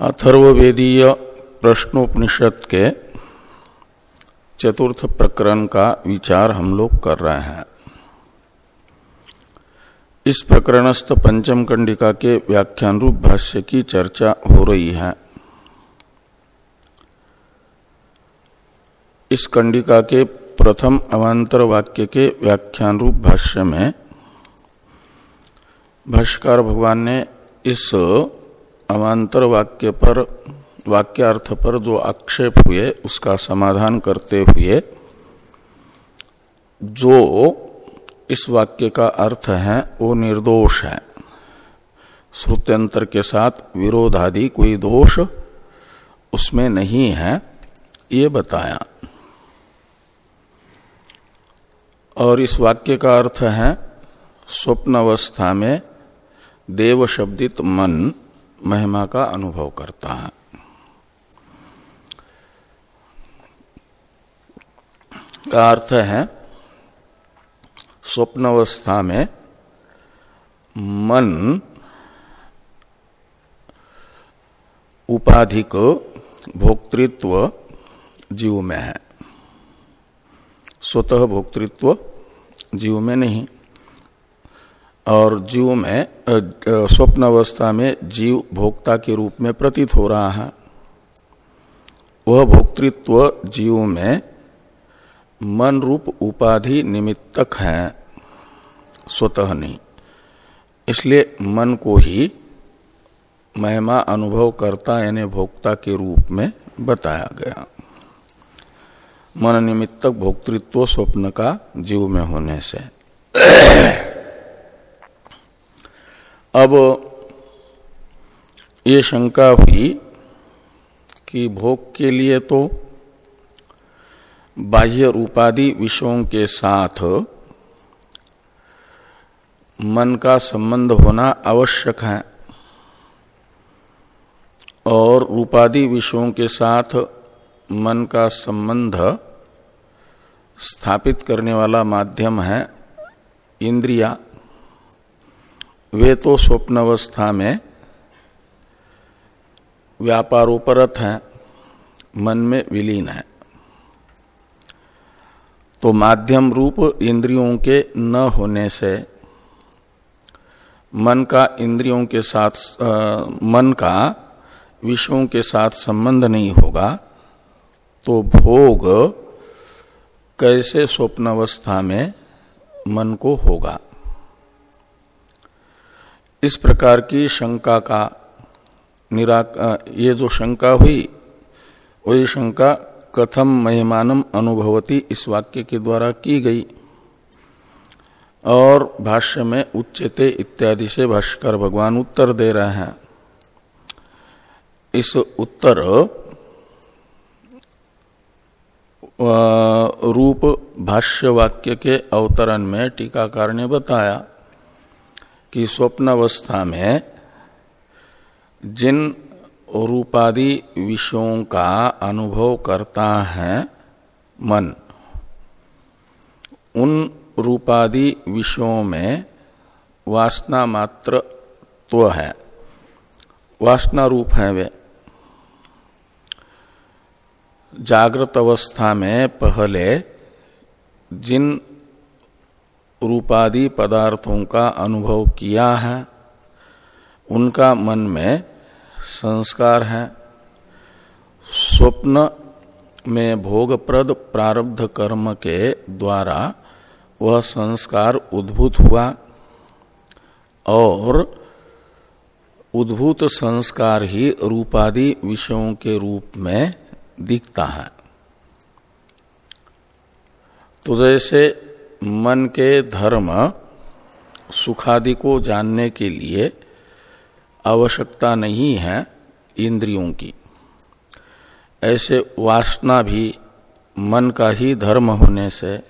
अथर्वेदीय प्रश्नोपनिषद के चतुर्थ प्रकरण का विचार हम लोग कर रहे हैं। इस प्रकरणस्थ पंचम कंडिका के व्याख्यान रूप भाष्य की चर्चा हो रही है। इस कंडिका के प्रथम अवान्तर वाक्य के व्याख्यान रूप भाष्य में भाष्कर भगवान ने इस अवान्तर वाक्य पर, वाक्यार्थ पर जो आक्षेप हुए, उसका समाधान करते हुए, जो इस वाक्य का अर्थ है, वो निर्दोष है। श्रुत्यंतर के साथ विरोधादि कोई दोष उसमें नहीं है, ये बताया। और इस वाक्य का अर्थ है स्वप्न अवस्था में देव शब्दित मन महिमा का अनुभव करता है। का अर्थ है, स्वप्नावस्था में मन उपाधिक भोक्तृत्व जीव में है। स्वतः भोक्तृत्व जीव में नहीं। और जीव में स्वप्न अवस्था में जीव भोक्ता के रूप में प्रतीत हो रहा है। वह भोक्तृत्व जीव में मन रूप उपाधि निमित्तक है, स्वतः नहीं। इसलिए मन को ही महिमा अनुभव करता यानी भोक्ता के रूप में बताया गया। मन निमित्तक भोक्तृत्व स्वप्न का जीव में होने से। अब ये शंका हुई कि भोग के लिए तो बाह्य रूपादि विषयों के साथ मन का संबंध होना आवश्यक है और रूपादि विषयों के साथ मन का संबंध स्थापित करने वाला माध्यम है इंद्रिया। वे तो स्वप्न अवस्था में व्यापारोपरत हैं मन में विलीन है। तो माध्यम रूप इंद्रियों के न होने से मन का इंद्रियों के साथ आ, मन का विषयों के साथ संबंध नहीं होगा तो भोग कैसे स्वप्न अवस्था में मन को होगा? इस प्रकार की शंका का निराक ये जो शंका हुई, वही शंका कथम महिमानम अनुभवती इस वाक्य के द्वारा की गई। और भाष्य में उच्चते इत्यादि से भाष्कर भगवान उत्तर दे रहे हैं। इस उत्तर रूप भाष्य वाक्य के अवतरण में टीकाकार ने बताया। कि स्वप्न अवस्था में जिन रूपादि विषयों का अनुभव करता है मन, उन रूपादि विषयों में वासना मात्र तो है। वासना रूप है वे। जागृत अवस्था में पहले जिन रूपादि पदार्थों का अनुभव किया है। उनका मन में संस्कार है। स्वप्न में भोगप्रद प्रारब्ध कर्म के द्वारा वह संस्कार उद्भूत हुआ और उद्भूत संस्कार ही रूपादि विषयों के रूप में दिखता है। तो जैसे मन के धर्म सुखादि को जानने के लिए आवश्यकता नहीं है इंद्रियों की। ऐसे वासना भी मन का ही धर्म होने से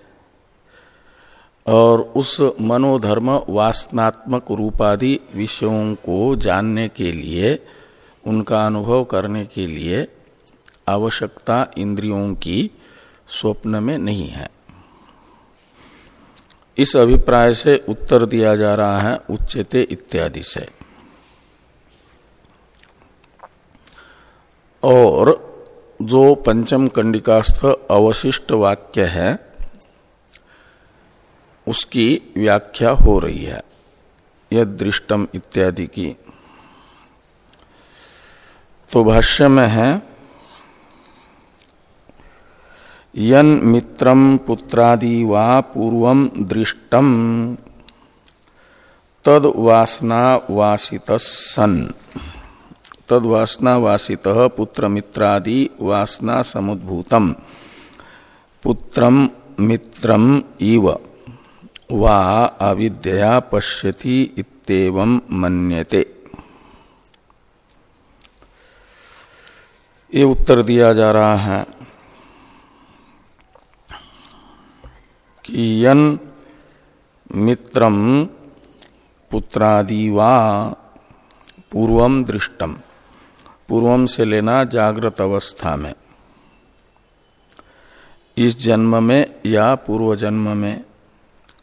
और उस मनोधर्म वासनात्मक रूपादि विषयों को जानने के लिए, उनका अनुभव करने के लिए आवश्यकता इंद्रियों की स्वप्न में नहीं है। इस अभिप्राय से उत्तर दिया जा रहा है, उच्चते इत्यादि से। और जो पंचम कंडिकास्थ अवशिष्ट वाक्य है, उसकी व्याख्या हो रही है, यह दृष्टम इत्यादि की। तो भाष्य में है यन मित्रम पुत्रादि वा पूर्व दृष्टम तद वासना वासित सन। तद वासना वासित पुत्र मित्रादि वासना समुद्भूतम। पुत्रम मित्रम इव। वा अविद्या पश्यति इतम मन्यते। ये उत्तर दिया जा रहा है। कि यन मित्रम पुत्रादि वा पूर्वम दृष्टम पूर्वम से लेना जागृत अवस्था में। इस जन्म में या पूर्व जन्म में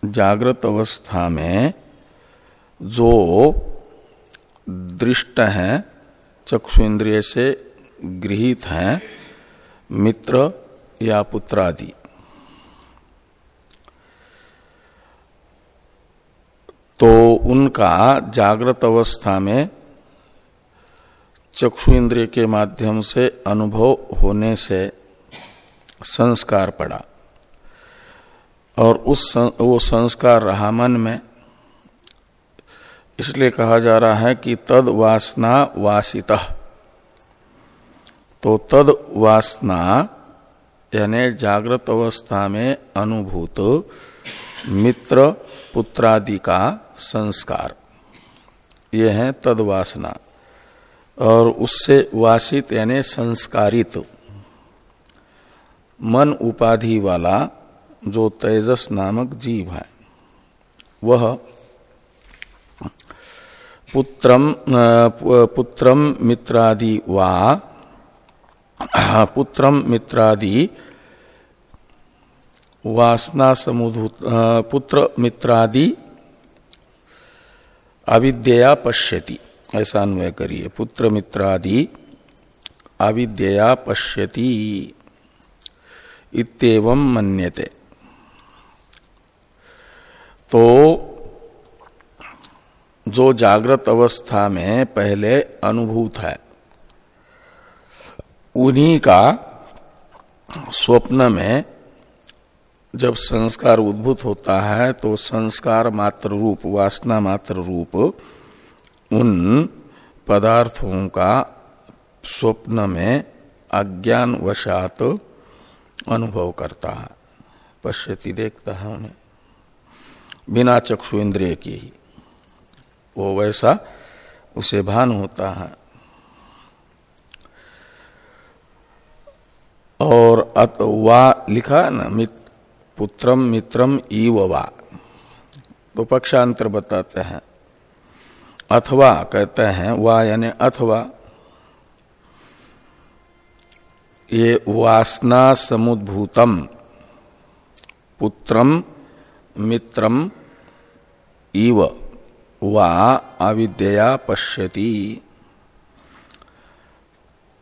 जागृत अवस्था में जो दृष्ट है, चक्षु इंद्रिय से गृहित हैं, मित्र या पुत्रादि। तो उनका जागृत अवस्था में चक्षु इंद्रिय के माध्यम से अनुभव होने से संस्कार पड़ा। और उस सं, वो संस्कार रहा मन में। इसलिए कहा जा रहा है कि तद वासना वासित। तो तद वासना यानी जागृत अवस्था में अनुभूत मित्र पुत्रादि का संस्कार। ये है तद वासना और उससे वासित यानी संस्कारित। मन उपाधि वाला जो तेजस नामक जीव है, वह पुत्रम पुत्रम मित्रादि वा, पुत्रम मित्रादि वासना समुद्भूत पुत्र मित्रादि अविद्या पश्यति। ऐसा अन्वय करिए। पुत्र मित्रादि अविद्या पश्यति इतम मन्यते। तो जो जागृत अवस्था में पहले अनुभूत है, उन्हीं का स्वप्न में जब संस्कार उद्भूत होता है तो संस्कार मात्र रूप वासना मात्र रूप उन पदार्थों का स्वप्न में अज्ञान वशात अनुभव करता है। पश्यति देखता है उन्हें। बिना चक्षु इंद्रिय की ही। वो वैसा उसे भान होता है। और अत वा लिखा ना मित, पुत्रम मित्रम ईव वा। तो पक्षांतर बताते हैं। अथवा कहते हैं, वा यानी अथवा। ये वासना समुद्भूतम पुत्रम मित्रम इव वा अविद्या पश्यति।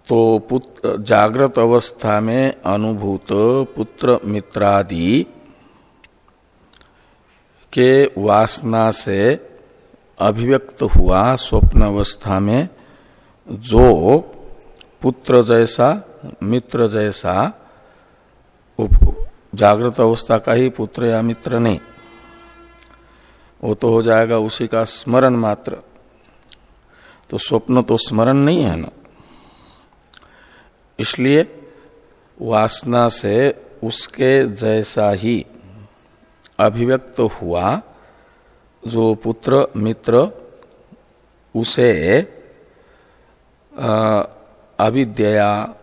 तो पुत्र जागृत अवस्था में अनुभूत पुत्र मित्रादि के वासना से अभिव्यक्त हुआ स्वप्न अवस्था में जो पुत्र जैसा, मित्र जैसा जागृत अवस्था का ही पुत्र या मित्र नहीं। वो तो हो जाएगा उसी का स्मरण मात्र। तो स्वप्न तो स्मरण नहीं है ना? इसलिए वासना से उसके जैसा ही अभिव्यक्त हुआ जो पुत्र मित्र, उसे अविद्या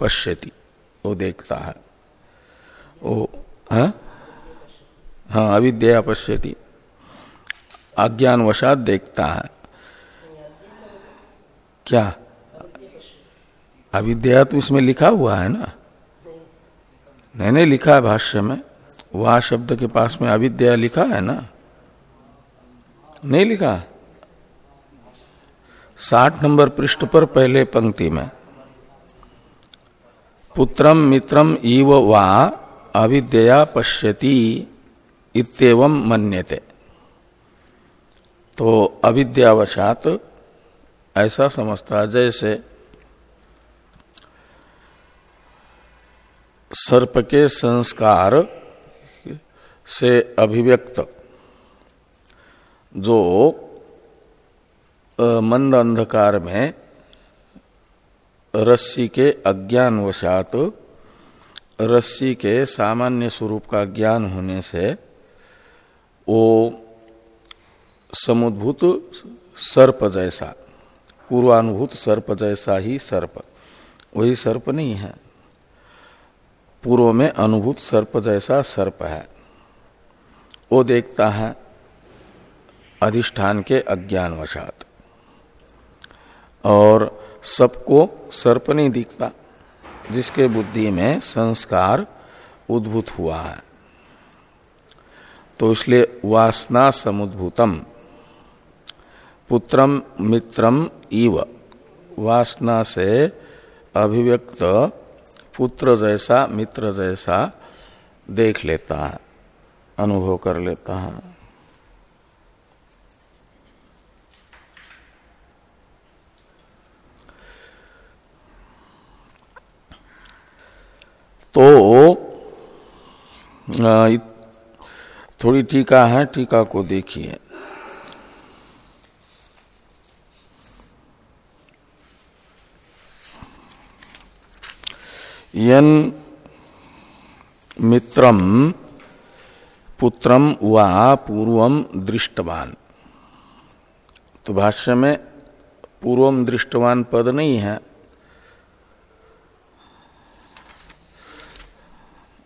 पश्यति। वो देखता है। वो हाँ? हाँ अविद्या पश्यति। अज्ञान वशात देखता है। क्या? अविद्या तो इसमें लिखा हुआ है ना? नहीं नहीं, लिखा है भाष्य में। वह शब्द के पास में अविद्या लिखा है ना? नहीं लिखा? साठ नंबर पृष्ठ पर पहले पंक्ति में। पुत्रम मित्रम इव वा अविद्या पश्यति इतम मन्यते। तो अविद्यावशात ऐसा समझता जैसे सर्प के संस्कार से अभिव्यक्त, जो मंद अंधकार में रस्सी के अज्ञानवशात, रस्सी के सामान्य स्वरूप का ज्ञान होने से वो समुद्भूत सर्प जैसा, पूर्वानुभूत सर्प जैसा ही सर्प। वही सर्प नहीं है। पूर्व में अनुभूत सर्प जैसा सर्प है। वो देखता है अधिष्ठान के अज्ञान वशात और सबको सर्प नहीं दिखता, जिसके बुद्धि में संस्कार उद्भूत हुआ है। तो इसलिए वासना समुद्भूतम, पुत्रम मित्रम इव। वासना से अभिव्यक्त पुत्र जैसा, मित्र जैसा देख लेता है, अनुभव कर लेता है। तो थोड़ी टीका है, टीका को देखिए। यन मित्रम पुत्रम वा पूर्वम दृष्टवान। तो भाष्य में पूर्वम दृष्टवान पद नहीं है।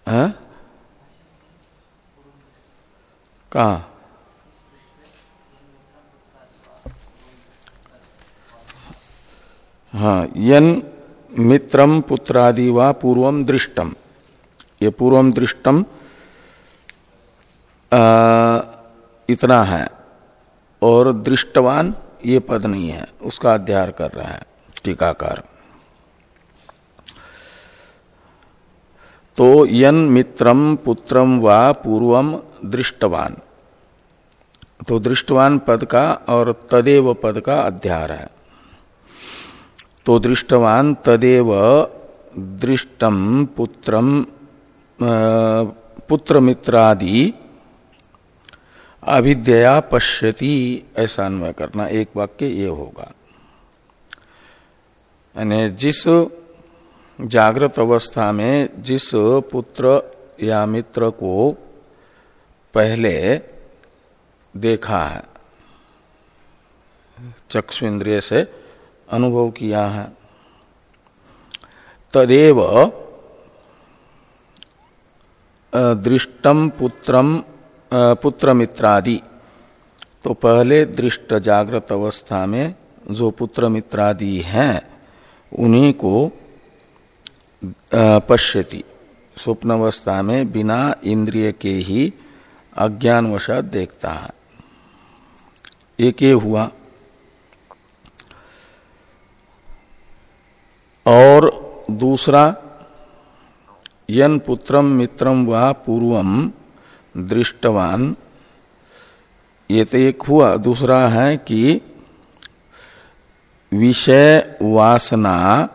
हाँ? कहा? हाँ यन मित्रम पुत्रादि व पूर्वम दृष्टम ये पूर्वम दृष्टम इतना है। और दृष्टवान ये पद नहीं है। उसका अध्ययन कर रहा है, टीकाकार। तो यन मित्रम पुत्रम व पूर्वम दृष्टवान। तो दृष्टवान पद का और तदेव पद का अध्यार है। तो दृष्टवान तदेव दृष्टम पुत्रम पुत्र मित्रादि अभिद्या पश्यति। ऐसा अन्वय करना, एक वाक्य ये होगा। यानी जिस जागृत अवस्था में जिस पुत्र या मित्र को पहले देखा है चक्षु इंद्रिय से अनुभव किया है। तदेव दृष्टम पुत्रम पुत्र मित्रादि तो पहले दृष्ट जागृत अवस्था में जो पुत्र मित्रादि हैं, उन्हीं को पश्यति। स्वप्न अवस्था में बिना इंद्रिय के ही अज्ञानवशात देखता है। एक ये हुआ। और दूसरा, यन पुत्रम मित्रम व पूर्वम दृष्टवान। ये तो एक हुआ। दूसरा है कि विषय वासना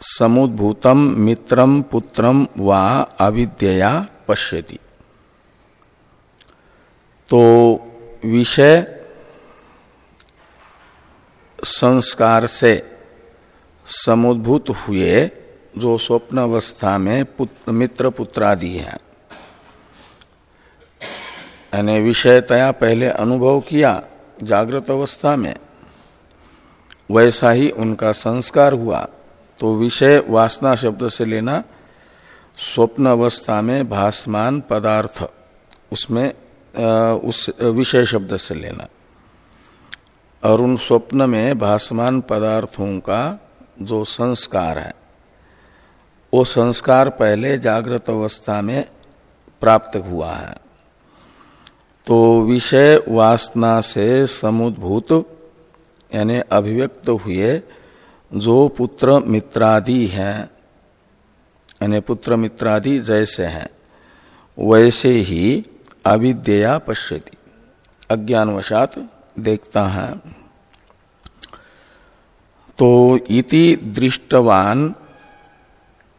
समुद्भूतम मित्रम पुत्रम व अविद्या पश्यति। तो विषय संस्कार से समुद्भूत हुए जो स्वप्न अवस्था में पुत्र, मित्र पुत्रादि है। यानी विषयतया पहले अनुभव किया जागृत अवस्था में। वैसा ही उनका संस्कार हुआ तो विषय वासना शब्द से लेना स्वप्न अवस्था में भासमान पदार्थ उसमें उस विषय शब्द से लेना। और उन स्वप्न में भासमान पदार्थों का जो संस्कार है, वो संस्कार पहले जागृत अवस्था में प्राप्त हुआ है। तो विषय वासना से समुद्भूत, यानी अभिव्यक्त हुए जो पुत्र मित्रादि हैं, यानी पुत्र मित्रादि जैसे हैं, वैसे ही अविद्या पश्यति। अज्ञानवशात देखता है। तो इति दृष्टवान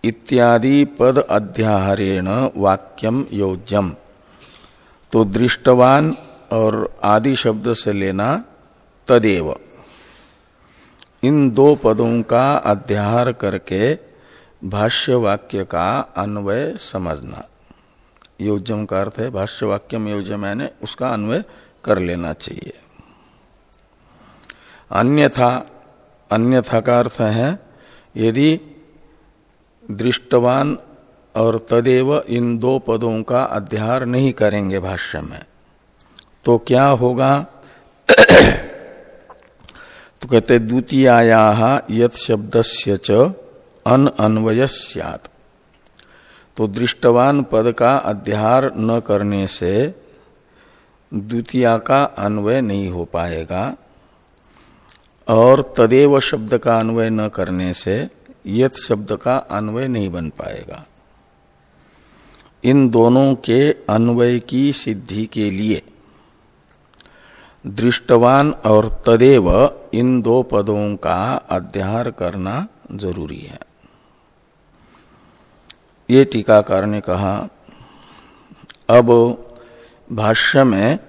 इत्यादि पद अध्याहरेण वाक्यम योज्यम। तो दृष्टवान और आदि शब्द से लेना तदेव। इन दो पदों का अध्याहार करके भाष्य वाक्य का अन्वय समझना। योज्यम का अर्थ है भाष्य वाक्यम योज्यम यानी उसका अन्वय कर लेना चाहिए। अन्यथा अन्यथा का अर्थ है, यदि दृष्टवान और तदेव इन दो पदों का अध्यार नहीं करेंगे भाष्य में तो क्या होगा? तो कहते, द्वितीयाया यत शब्द से च अन अन्वय सियात। तो दृष्टवान पद का अध्यार न करने से द्वितीया का अन्वय नहीं हो पाएगा। और तदेव शब्द का अन्वय न करने से यत शब्द का अन्वय नहीं बन पाएगा। इन दोनों के अन्वय की सिद्धि के लिए दृष्टवान और तदेव इन दो पदों का अध्यार करना ज़रूरी है। ये टीकाकार ने कहा, अब भाष्य में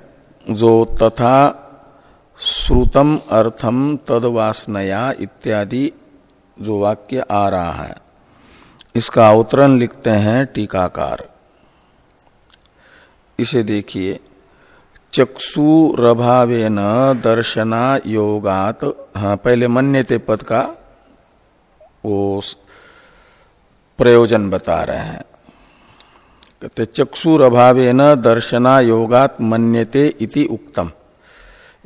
जो तथा श्रुतम अर्थम तदवासनया इत्यादि जो वाक्य आ रहा है। इसका अवतरण लिखते हैं टीकाकार। इसे देखिए। चक्षु रभावे न दर्शना योगात हाँ पहले मन्यते पद का, वो प्रयोजन बता रहे हैं। कहते चक्षुर अभावे न दर्शना योगात मन्यते इति उक्तम।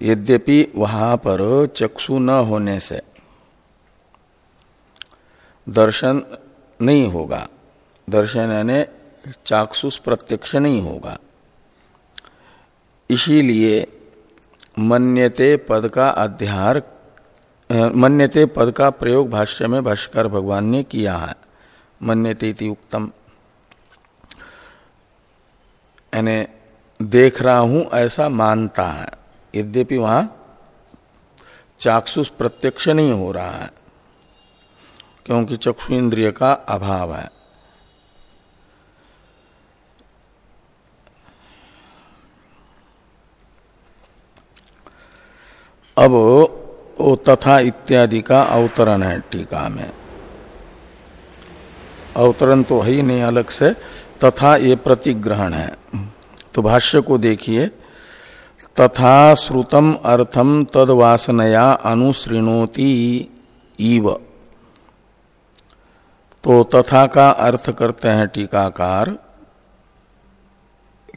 यद्यपि वहाँ पर चक्षु न होने से दर्शन नहीं होगा। दर्शन यानी चाक्षुष प्रत्यक्ष नहीं होगा। इसीलिए मन्यते पद का अध्यार मन्यते पद का प्रयोग भाष्य में भाष्कर भगवान ने किया है। मन्यते उत्तम यानी देख रहा हूँ ऐसा मानता है। यद्यपि वहाँ चाक्षुष प्रत्यक्ष नहीं हो रहा है, क्योंकि चक्षु इंद्रिय का अभाव है। अब ओ तथा इत्यादि का अवतरण है टीका में। अवतरण तो है ही नहीं, अलग से तथा ये प्रतिग्रहण है। तो भाष्य को देखिए। तथा श्रुतम अर्थम तद वासनया अनुसृणोति इव। तो तथा का अर्थ करते हैं टीकाकार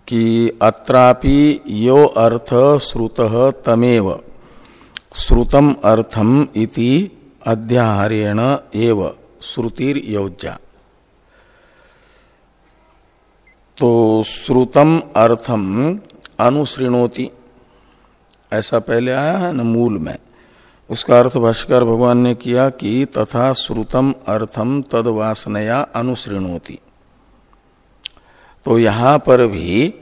कि अत्रापि यो अर्थ श्रुत तमेव। श्रुतम अर्थम इति अध्याहारेण एव श्रुतिर योज्या तो श्रुतम अर्थम अनुसृणोति। ऐसा पहले आया है न मूल में। उसका अर्थ भाष्कर भगवान ने किया कि तथा श्रुतम अर्थम तद वासनया अनुसृणोति। तो यहाँ पर भी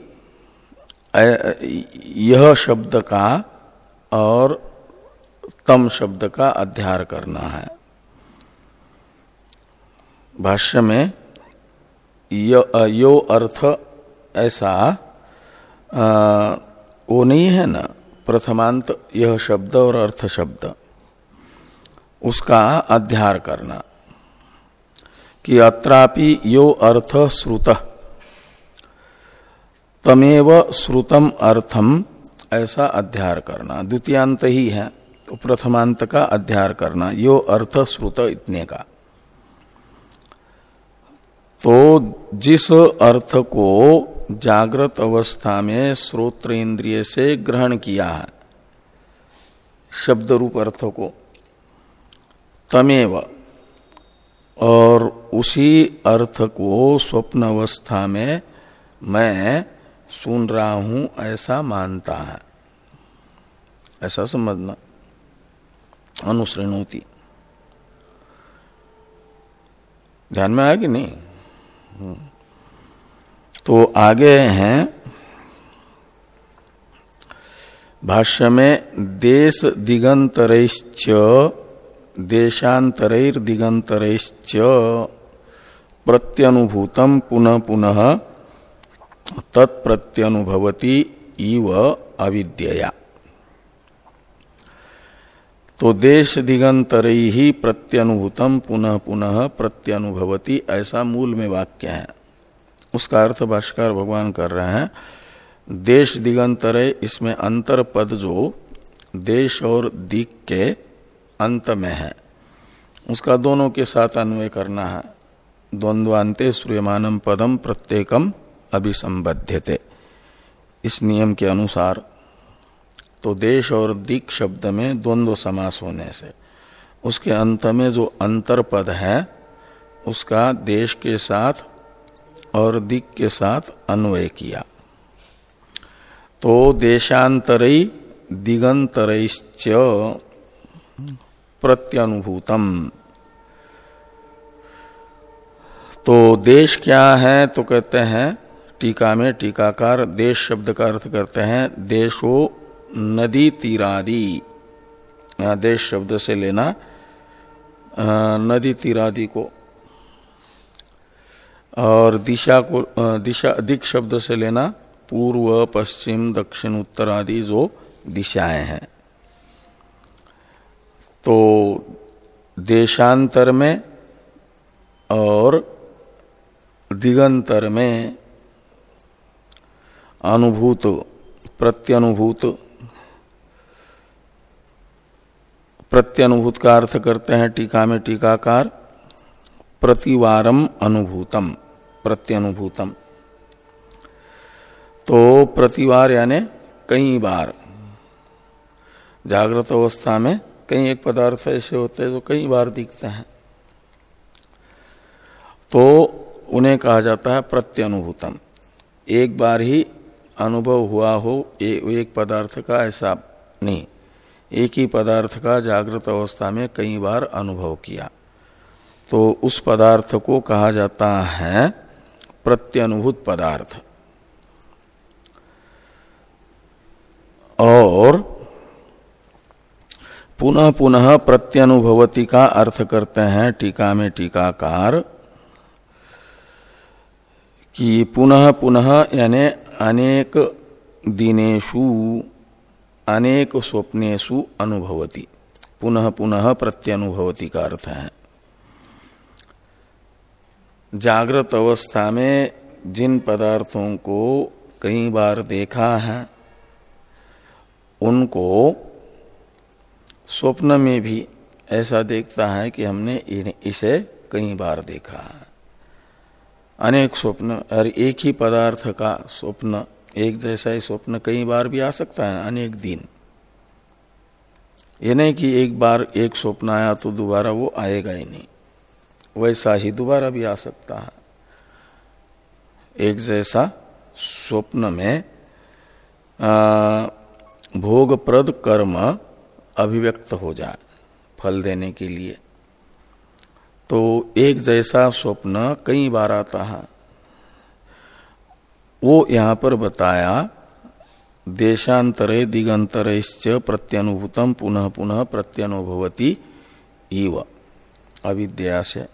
यह शब्द का और तम शब्द का अध्यार करना है। भाष्य में यो अर्थ ऐसा आ, वो नहीं है ना? प्रथमांत यह शब्द और अर्थ शब्द। उसका अध्यार करना कि अत्रापि यो अर्थ श्रुत। तमेव श्रुतम अर्थम ऐसा अध्यार करना। द्वितीयांत ही है तो प्रथमांत का अध्यार करना। यो अर्थ श्रुत इतने का। तो जिस अर्थ को जागृत अवस्था में श्रोत्र इंद्रिय से ग्रहण किया है शब्द रूप अर्थ को, तमेव, और उसी अर्थ को स्वप्न अवस्था में मैं सुन रहा हूँ, ऐसा मानता है। ऐसा समझना अनुश्रेणोती ध्यान में आया कि नहीं? तो आगे हैं भाष्य में देश दिगंतरैश्च देशांतरैर दिगंतरैश्च प्रत्यनुभूतम पुनः पुनः, तत्प्रत्यनुभवती इव अविद्यया। तो देश दिगंतर ही प्रत्यनुभूतम पुनः पुनः प्रत्यनुभवती, ऐसा मूल में वाक्य है। उसका अर्थ भाष्कर भगवान कर रहे हैं, देश दिगंतर, इसमें अंतर पद जो देश और दिक के अंत में है। उसका दोनों के साथ अन्वय करना है। द्वंद्वान्ते सूर्यमानम पदम प्रत्येकम अभिसंबद्ध इस नियम के अनुसार तो देश और दिक शब्द में द्वंद्व समास होने से। उसके अंत में जो अंतर पद है, उसका देश के साथ और दिक के साथ अन्वय किया। तो देशांतरई दिगंतरैश्च प्रत्यनुभूतम। तो देश क्या है तो कहते हैं, टीका में टीकाकार देश शब्द का अर्थ करते हैं, देशो नदी तीरादि। देश शब्द से लेना नदी तीरादि को। और दिशा को दिशा, दिक शब्द से लेना, पूर्व, पश्चिम, दक्षिण, उत्तर आदि जो दिशाएँ हैं। तो देशांतर में और दिगंतर में अनुभूत, प्रत्यनुभूत प्रत्यनुभूत का अर्थ करते हैं टीका में टीकाकार प्रतिवारम अनुभूतम, प्रत्यनुभूतम। तो प्रतिवार यानी कई बार, जागृत अवस्था में कई एक पदार्थ ऐसे होते हैं जो कई बार दिखते हैं। तो उन्हें कहा जाता है प्रत्यनुभूतम। एक बार ही अनुभव हुआ हो एक पदार्थ का ऐसा नहीं। एक ही पदार्थ का जागृत अवस्था में कई बार अनुभव किया। तो उस पदार्थ को कहा जाता है प्रत्यनुभूत पदार्थ। और पुनः पुनः प्रत्यनुभवती का अर्थ करते हैं टीका में टीकाकार कि पुनः पुनः यानी अनेक दिनेशु अनेक स्वप्नेशु अनुभवती। पुनः पुनः प्रत्यनुभवती का अर्थ है। जागृत अवस्था में जिन पदार्थों को कई बार देखा है, उनको स्वप्न में भी ऐसा देखता है कि हमने इसे कई बार देखा है। अनेक स्वप्न और एक ही पदार्थ का स्वप्न एक जैसा ही स्वप्न कई बार भी आ सकता है, अनेक दिन। ये नहीं कि एक बार एक स्वप्न आया तो दोबारा वो आएगा ही नहीं। वैसा ही दोबारा भी आ सकता है। एक जैसा स्वप्न में भोगप्रद कर्म अभिव्यक्त हो जाए फल देने के लिए। तो एक जैसा स्वप्न कई बार आता है। वो यहाँ पर बताया, देशांतरे दिगंतरश्च प्रत्यनुभूतम पुनः पुनः प्रत्यनुभवती इव। अविद्या से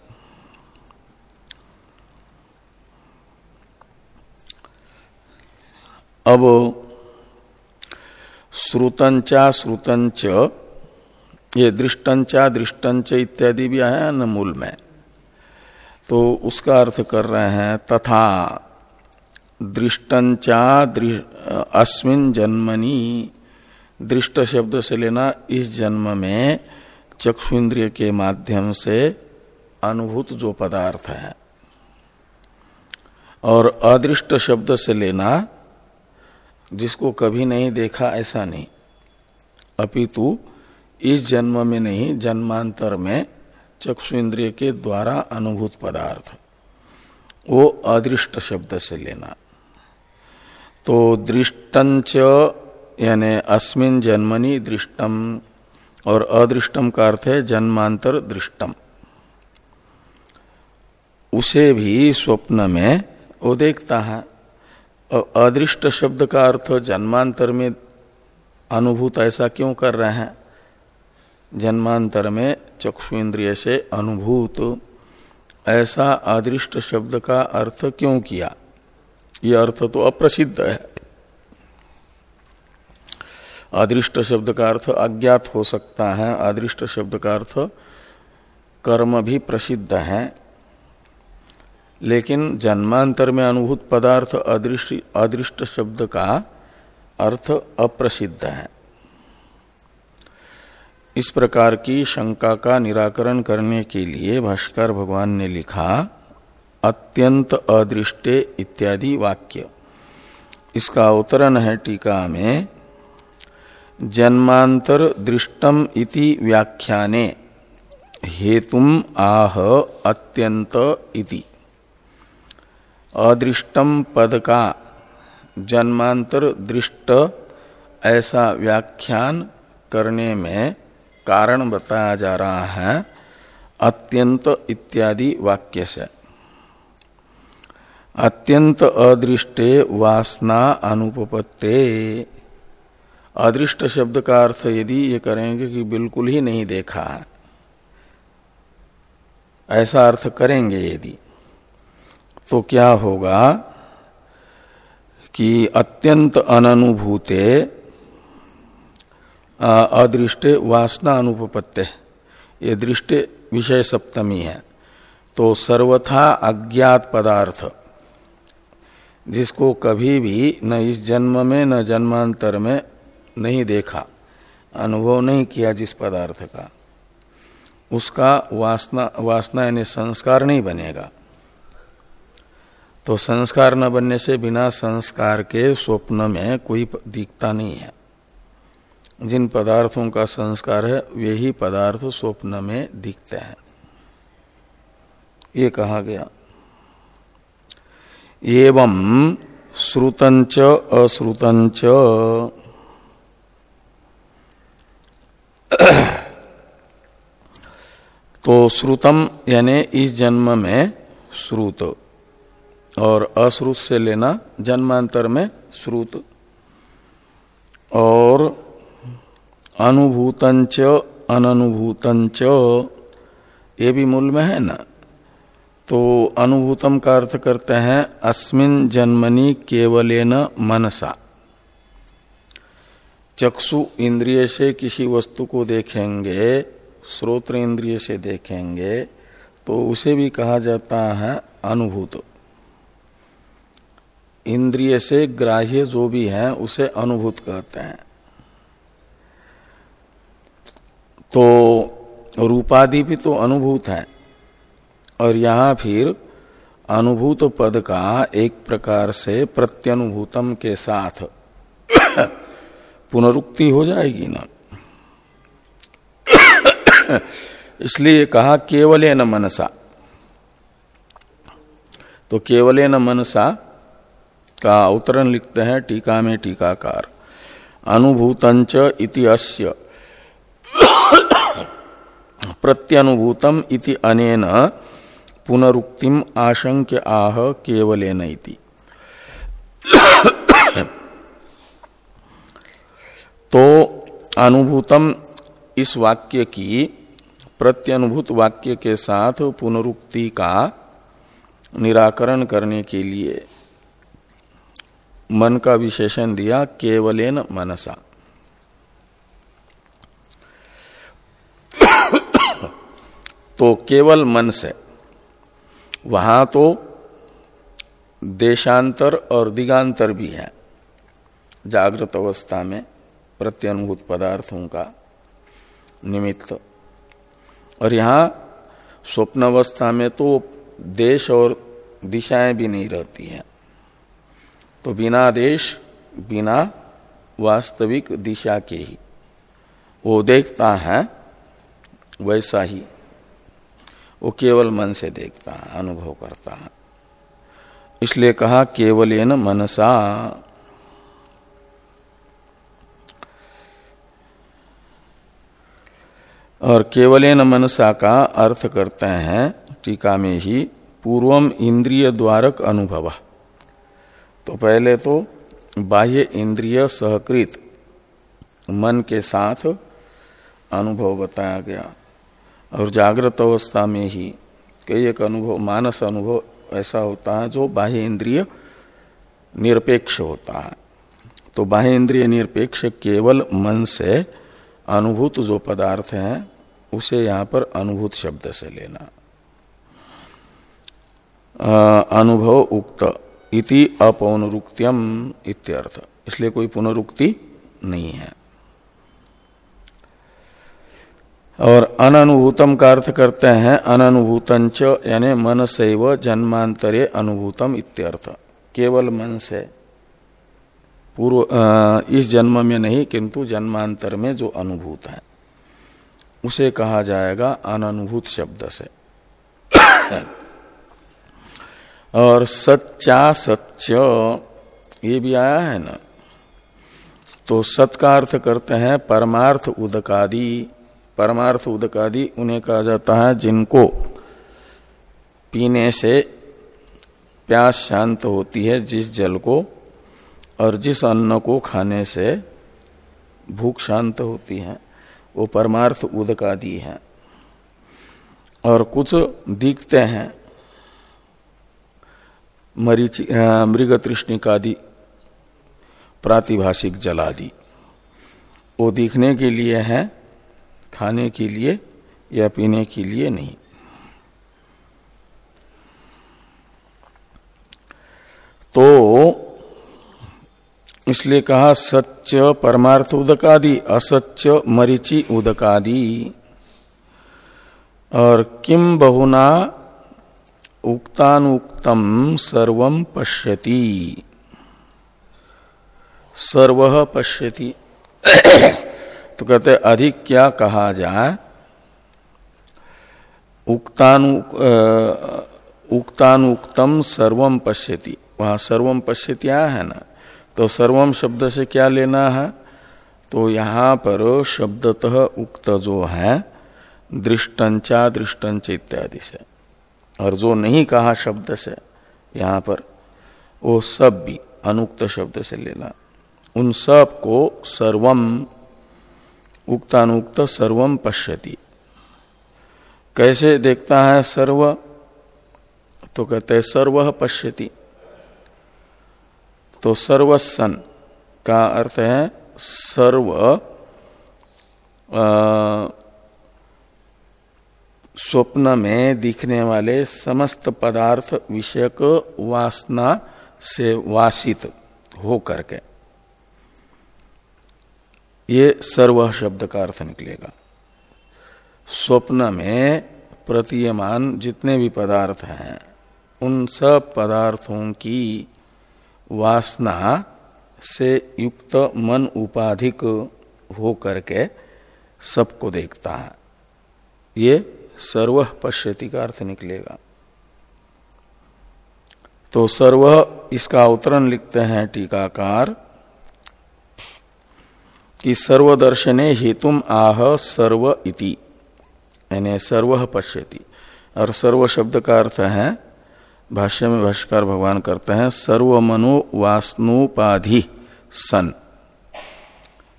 अब श्रुतंचा श्रुतंच, ये दृष्टंचा दृष्टंच इत्यादि भी आया न मूल में। तो उसका अर्थ कर रहे हैं, तथा दृष्टंचा अस्मिन जन्मनी। दृष्ट शब्द से लेना इस जन्म में चक्षु इंद्रिय के माध्यम से अनुभूत जो पदार्थ है। और अदृष्ट शब्द से लेना, जिसको कभी नहीं देखा ऐसा नहीं। अपितु इस जन्म में नहीं, जन्मांतर में चक्षु इंद्रिय के द्वारा अनुभूत पदार्थ। वो अदृष्ट शब्द से लेना। तो दृष्टंच, यानी अस्मिन जन्मनि दृष्टम, और अदृष्टम का अर्थ है जन्मांतर दृष्टम। उसे भी स्वप्न में वो देखता है। अदृष्ट शब्द का अर्थ जन्मांतर में अनुभूत ऐसा क्यों कर रहे हैं? जन्मांतर में चक्षु इंद्रिय से अनुभूत ऐसा अदृष्ट शब्द का अर्थ क्यों किया? यह अर्थ तो अप्रसिद्ध है। अदृष्ट शब्द का अर्थ अज्ञात हो सकता है, अदृष्ट शब्द का अर्थ कर्म भी प्रसिद्ध है। लेकिन जन्मांतर में अनुभूत पदार्थ अदृष्ट अदृष्ट शब्द का अर्थ अप्रसिद्ध है। इस प्रकार की शंका का निराकरण करने के लिए भाष्कर भगवान ने लिखा अत्यंत अदृष्टे इत्यादि वाक्य। इसका अवतरण है टीका में, जन्मांतर दृष्टम इति व्याख्याने, हेतुम आह अत्यंत इति। अदृष्टम पद का, जन्मांतर दृष्ट ऐसा व्याख्यान करने में कारण बताया जा रहा है, अत्यंत इत्यादि वाक्य से। अत्यंत अदृष्टे वासना अनुपपत्ते। अदृष्ट शब्द का अर्थ यदि ये करेंगे कि बिल्कुल ही नहीं देखा ऐसा अर्थ करेंगे यदि तो क्या होगा कि अत्यंत अनुभूते अदृष्टे वासना अनुपत्ते ये दृष्टि विषय सप्तमी है। तो सर्वथा अज्ञात पदार्थ। जिसको कभी भी न इस जन्म में, न जन्मांतर में नहीं देखा, अनुभव नहीं किया जिस पदार्थ का, उसका वासना वासना यानी संस्कार नहीं बनेगा। तो संस्कार न बनने से बिना संस्कार के स्वप्न में कोई दिखता नहीं है। जिन पदार्थों का संस्कार है, वे ही पदार्थ स्वप्न में दिखते हैं। ये कहा गया। एवं श्रुतंच अश्रुतंच तो श्रुतम यानी इस जन्म में श्रुत और अश्रुत से लेना जन्मांतर में श्रुत। और अनुभूतंच अनुभूतंच ये भी मूल में है ना? तो अनुभूतम का अर्थ करते हैं, अस्मिन जन्मनि केवलेन मनसा। चक्षु इंद्रिय से किसी वस्तु को देखेंगे, श्रोत्र इंद्रिय से देखेंगे तो उसे भी कहा जाता है अनुभूत। इंद्रिय से ग्राह्य जो भी है, उसे अनुभूत कहते हैं। तो रूपादि भी तो अनुभूत है। और यहाँ फिर अनुभूत पद का एक प्रकार से प्रत्यनुभूतम के साथ पुनरुक्ति हो जाएगी ना। इसलिए कहा केवल न मनसा। तो केवल न मनसा का अवतरण लिखते हैं टीका में टीकाकार। अनुभूतंच इति अस्य। प्रत्यनुभूतम इति अनेन पुनरुक्तिम आशंक्य आह केवलेन इति। तो अनुभूतम इस वाक्य की प्रत्यनुभूत वाक्य के साथ पुनरुक्ति का निराकरण करने के लिए मन का विशेषण दिया, केवलेन मनसा। तो केवल मन से वहाँ तो देशांतर और दिगांतर भी है। जागृत अवस्था में प्रत्यनुभूत पदार्थों का निमित्त। और यहाँ स्वप्न अवस्था में तो देश और दिशाएँ भी नहीं रहती हैं। तो बिना देश, बिना वास्तविक दिशा के ही वो देखता है, वैसा ही वो केवल मन से देखता है अनुभव करता। है इसलिए कहा केवल न मनसा। और केवलेन मनसा का अर्थ करते हैं, टीका में ही, पूर्वम इंद्रिय द्वारक अनुभव। तो पहले तो बाह्य इंद्रिय सहकृत, मन के साथ अनुभव बताया गया। और जागृत अवस्था में ही कई एक अनुभव, मानस अनुभव ऐसा होता है, जो बाह्य इंद्रिय निरपेक्ष होता है। तो बाह्य इंद्रिय निरपेक्ष केवल मन से अनुभूत जो पदार्थ है, उसे यहाँ पर अनुभूत शब्द से लेना। अनुभव उक्त, इति अपौनरुक्त्यम इत्यर्थ। इसलिए कोई पुनरुक्ति नहीं है। और अनुभूतम का अर्थ करते हैं अननुभूतंच यानी मन से जन्मांतरे अनुभूतम इत्यर्थ। केवल मन से। पूर्व इस जन्म में नहीं, किंतु जन्मांतर में जो अनुभूत है, उसे कहा जाएगा अनुभूत शब्द से। और सच्चा सच्च ये भी आया है ना? तो सत का अर्थ करते हैं परमार्थ उदकादि। परमार्थ उदकादि उन्हें कहा जाता है, जिनको पीने से प्यास शांत होती है जिस जल को और जिस अन्न को खाने से भूख शांत होती है, वो परमार्थ उदकादि है। और कुछ दिखते हैं, मरीचि मृग तृष्णिकादि प्रातिभाषिक जलादि। वो दिखने के लिए है खाने के लिए या पीने के लिए नहीं। तो इसलिए कहा, सच्च परमार्थ उदकादि, असच्च मरीचि उदकादि। और किम बहुना उक्तानुक्तम सर्व पश्यति। सर्व पश्यति। तो कहते अधिक क्या कहा जाए? उक्तानु उक्तानुक्तम सर्वम पश्यति। वहाँ सर्वम पश्यति आया है ना? तो सर्वम शब्द से क्या लेना है? तो यहाँ पर शब्दतः उक्त जो है, दृष्टंचा दृष्टंच इत्यादि से। और जो नहीं कहा शब्द से, यहाँ पर, वो सब भी अनुक्त शब्द से लेना। उन सबको सर्वम उक्तानुक्त सर्वम पश्यति। कैसे देखता है सर्व? तो कहते हैं, सर्व पश्यति। तो सर्वसन का अर्थ है, सर्व स्वप्न में दिखने वाले समस्त पदार्थ विषयक वासना से वासित हो करके ये सर्व शब्द का अर्थ निकलेगा। स्वप्न में प्रतीयमान जितने भी पदार्थ हैं, उन सब पदार्थों की वासना से युक्त मन उपाधिक हो करके सबको देखता है। ये सर्व पश्यति का अर्थ निकलेगा। तो सर्व इसका अवतरण लिखते हैं टीकाकार कि सर्वदर्शने हेतुम आह सर्व इति। यानी सर्व पश्यति। और सर्व शब्द का अर्थ है, भाष्य में भाष्कर भगवान करते हैं सर्व मनो वासनोपाधि सन।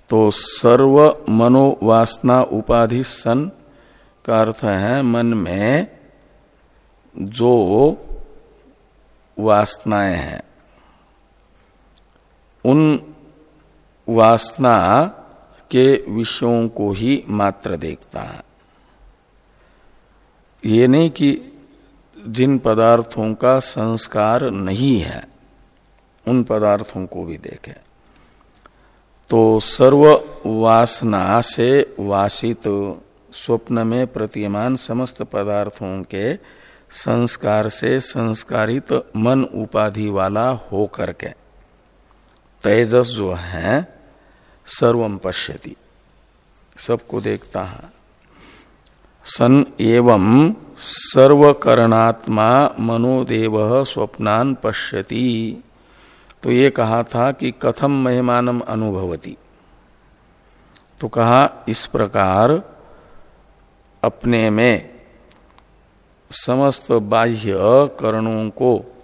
तो सर्व मनो वासना उपाधि सन का अर्थ है, मन में जो वासनाएँ हैं, उन वासना के विषयों को ही मात्र देखता है। ये नहीं कि जिन पदार्थों का संस्कार नहीं है, उन पदार्थों को भी देखे। तो सर्व वासना से वासित स्वप्न में प्रतिमान समस्त पदार्थों के संस्कार से संस्कारित मन उपाधि वाला होकर करके तेजस जो है सर्वम पश्यति। सबको देखता है। सन एवं सर्वकरणात्मा मनोदेव स्वप्नान पश्यति। तो ये कहा था कि कथम महिमानम अनुभवती। तो कहा, इस प्रकार अपने में समस्त बाह्य करणों को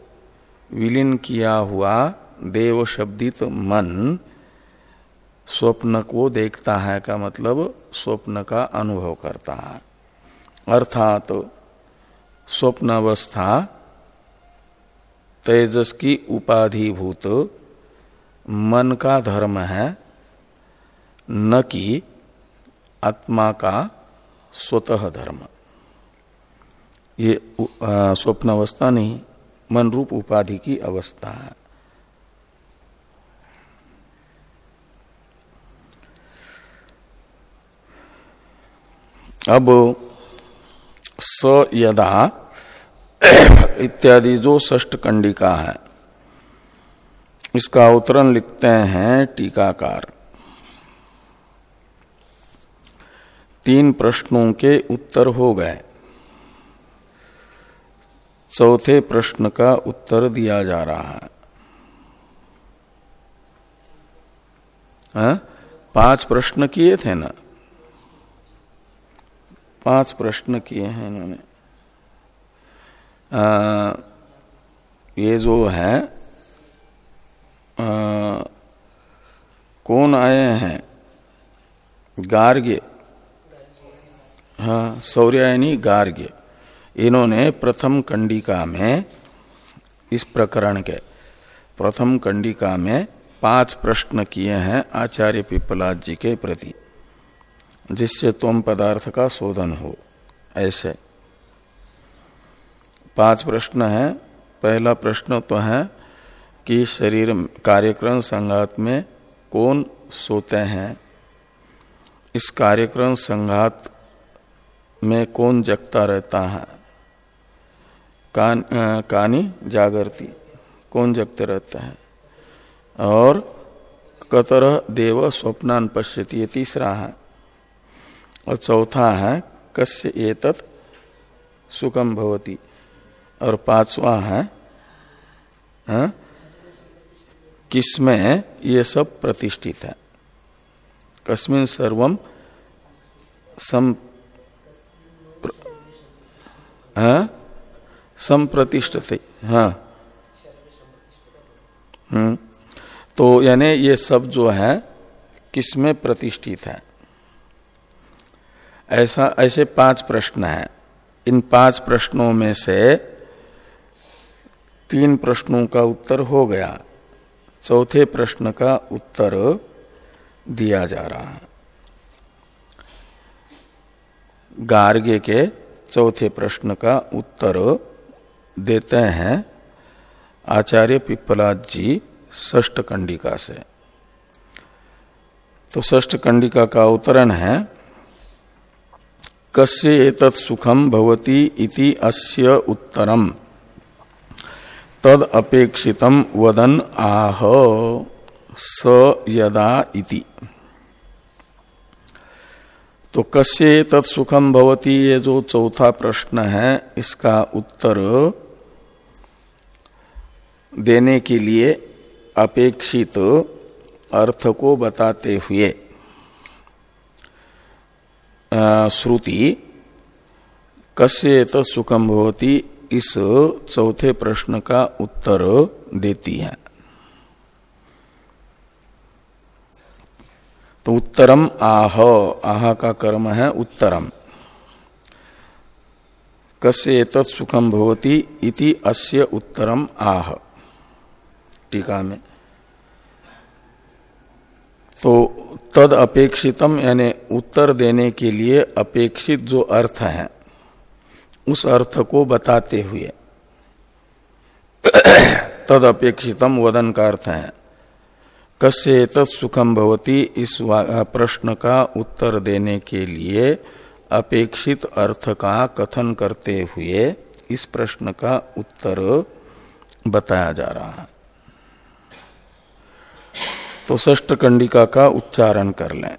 विलीन किया हुआ देव शब्दित मन स्वप्न को देखता है का मतलब स्वप्न का अनुभव करता है। अर्थात तो स्वप्नावस्था तेजस की उपाधिभूत मन का धर्म है, न कि आत्मा का स्वतः धर्म। ये स्वप्न अवस्था नहीं मन रूप उपाधि की अवस्था है। अब स यदा इत्यादि जो ष्ट कंडिका है, इसका अवतरण लिखते हैं टीकाकार। तीन प्रश्नों के उत्तर हो गए। चौथे प्रश्न का उत्तर दिया जा रहा है। हा? पाँच प्रश्न किए थे ना? पाँच प्रश्न किए हैं इन्होंने। ये जो है आ, कौन आए हैं? गार्ग्य हाँ सौर्यायनी गार्ग्य इन्होंने प्रथम कंडिका में इस प्रकरण के प्रथम कंडिका में पाँच प्रश्न किए हैं आचार्य पिपलाद जी के प्रति। जिससे तुम पदार्थ का शोधन हो। ऐसे। पाँच प्रश्न है। पहला प्रश्न तो है कि शरीर कार्यक्रम संघात में कौन सोते हैं? इस कार्यक्रम संघात में कौन जगता रहता है? कान, आ, कानी जागरती कौन जगते रहता है? और कतर देव स्वप्नान पश्यती ये तीसरा है। और चौथा है, कस्य एतत् सुखम भवती। और पांचवा है, हा? किसमें ये सब प्रतिष्ठित है। कस्मिन सर्वम सम संप्रतिष्ठते हाँ। हम्म तो यानी ये सब जो है, किसमें प्रतिष्ठित है? ऐसा, ऐसे पाँच प्रश्न हैं। इन पाँच प्रश्नों में से तीन प्रश्नों का उत्तर हो गया। चौथे प्रश्न का उत्तर दिया जा रहा है। गार्गे के चौथे प्रश्न का उत्तर देते हैं आचार्य पिप्पलाद जी ष्ट कंडिका से। तो ष्ट कंडिका का अवतरण है कस्य एतत् सुखम भवति इति अस्य उत्तरम। तद अपेक्षितम वदन आह, स यदा इति। तो कस्य तत्सुखम भवती ये जो चौथा प्रश्न है, इसका उत्तर देने के लिए अपेक्षित अर्थ को बताते हुए। श्रुति कस्य सुखम भवती, इस चौथे प्रश्न का उत्तर देती है। तो उत्तरम आह आह का कर्म है उत्तरम। कस्य सुखम भवती इति अस्य उत्तरम आह। टीका में। तो तद अपेक्षितम यानी उत्तर देने के लिए अपेक्षित जो अर्थ है, उस अर्थ को बताते हुए। तद अपेक्षितम वदन का अर्थ है, कस्य तत् सुखम भवती इस प्रश्न का उत्तर देने के लिए अपेक्षित अर्थ का कथन करते हुए इस प्रश्न का उत्तर बताया जा रहा है। तो ष्ट कंडिका का उच्चारण कर लें।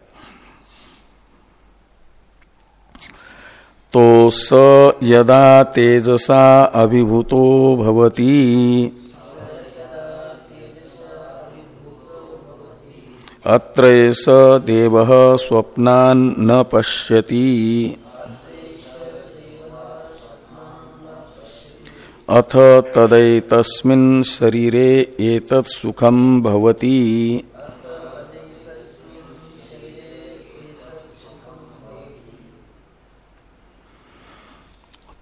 तो स यदा तेजसा अभिभूतो भवति। अत्र एष देवः न पश्यति। अथ तदैतस्मिन् शरीरे एतत् सुखं भवति।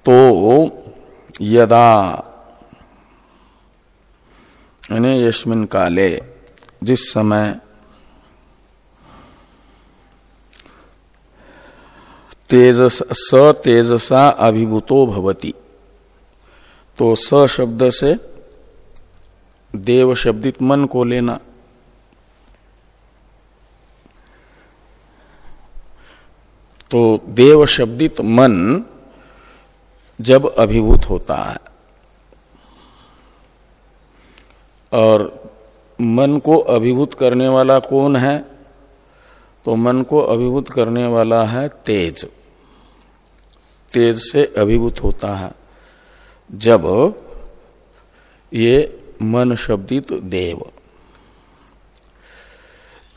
तो यदा, यानी यस्मिन काले, जिस समय तेजस स तेजसा अभिभूतो भवती तो स शब्द से देव शब्दित मन को लेना। तो देव शब्दित मन जब अभिभूत होता है। और मन को अभिभूत करने वाला कौन है? तो मन को अभिभूत करने वाला है तेज। तेज से अभिभूत होता है। जब ये मन शब्दित देव।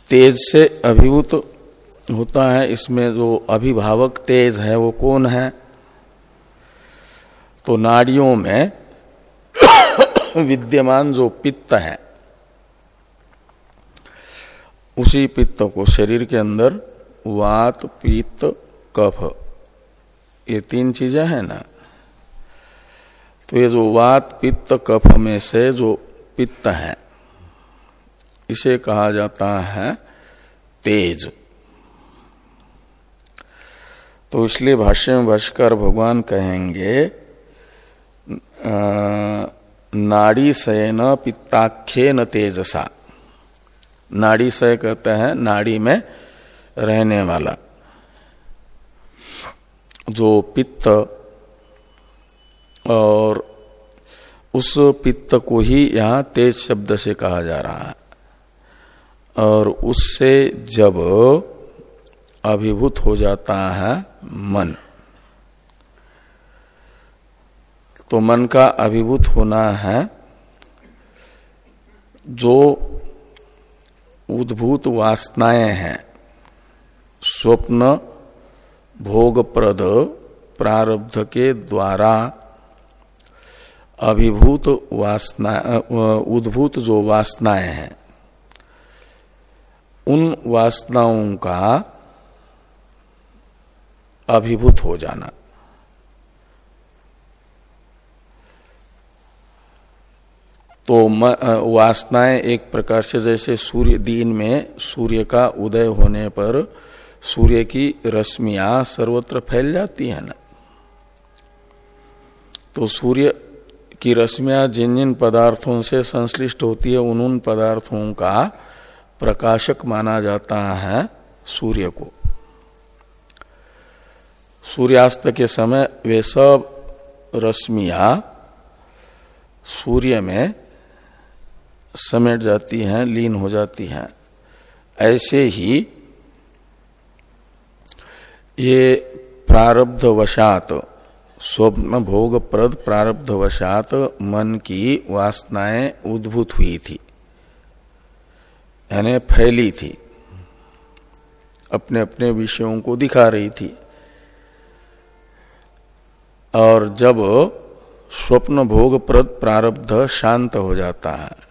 तेज से अभिभूत होता है। इसमें जो अभिभावक तेज है वो कौन है? तो नाड़ियों में विद्यमान जो पित्त है, उसी पित्त को शरीर के अंदर वात पित्त कफ, ये तीन चीज़ें हैं ना। तो ये जो वात पित्त कफ में से जो पित्त है, इसे कहा जाता है तेज। तो इसलिए भाष्य में भाष्कर भगवान कहेंगे नाड़ी सयन पित्ताख्य न तेजसा। नाड़ी सय कहते हैं, नाड़ी में रहने वाला। जो पित्त और उस पित्त को ही यहाँ तेज शब्द से कहा जा रहा है। और उससे जब अभिभूत हो जाता है मन तो मन का अभिभूत होना है, जो उद्भूत वासनाएँ हैं। स्वप्न भोगप्रद प्रारब्ध के द्वारा अभिभूत वासना, उद्भूत जो वासनाएँ हैं, उन वासनाओं का अभिभूत हो जाना। तो वासनाएँ एक प्रकार से जैसे सूर्य, दिन में सूर्य का उदय होने पर सूर्य की रश्मियाँ सर्वत्र फैल जाती है ना। तो सूर्य की रश्मियाँ जिन जिन पदार्थों से संश्लिष्ट होती है, उन उन पदार्थों का प्रकाशक माना जाता है सूर्य को। सूर्यास्त के समय वे सब रश्मियाँ सूर्य में समेट जाती हैं, लीन हो जाती हैं। ऐसे ही ये प्रारब्ध वशात स्वप्न भोग प्रद प्रारब्ध वशात मन की वासनाएँ उद्भूत हुई थी। यानी फैली थी। अपने अपने विषयों को दिखा रही थी। और जब स्वप्न भोग प्रद प्रारब्ध शांत हो जाता है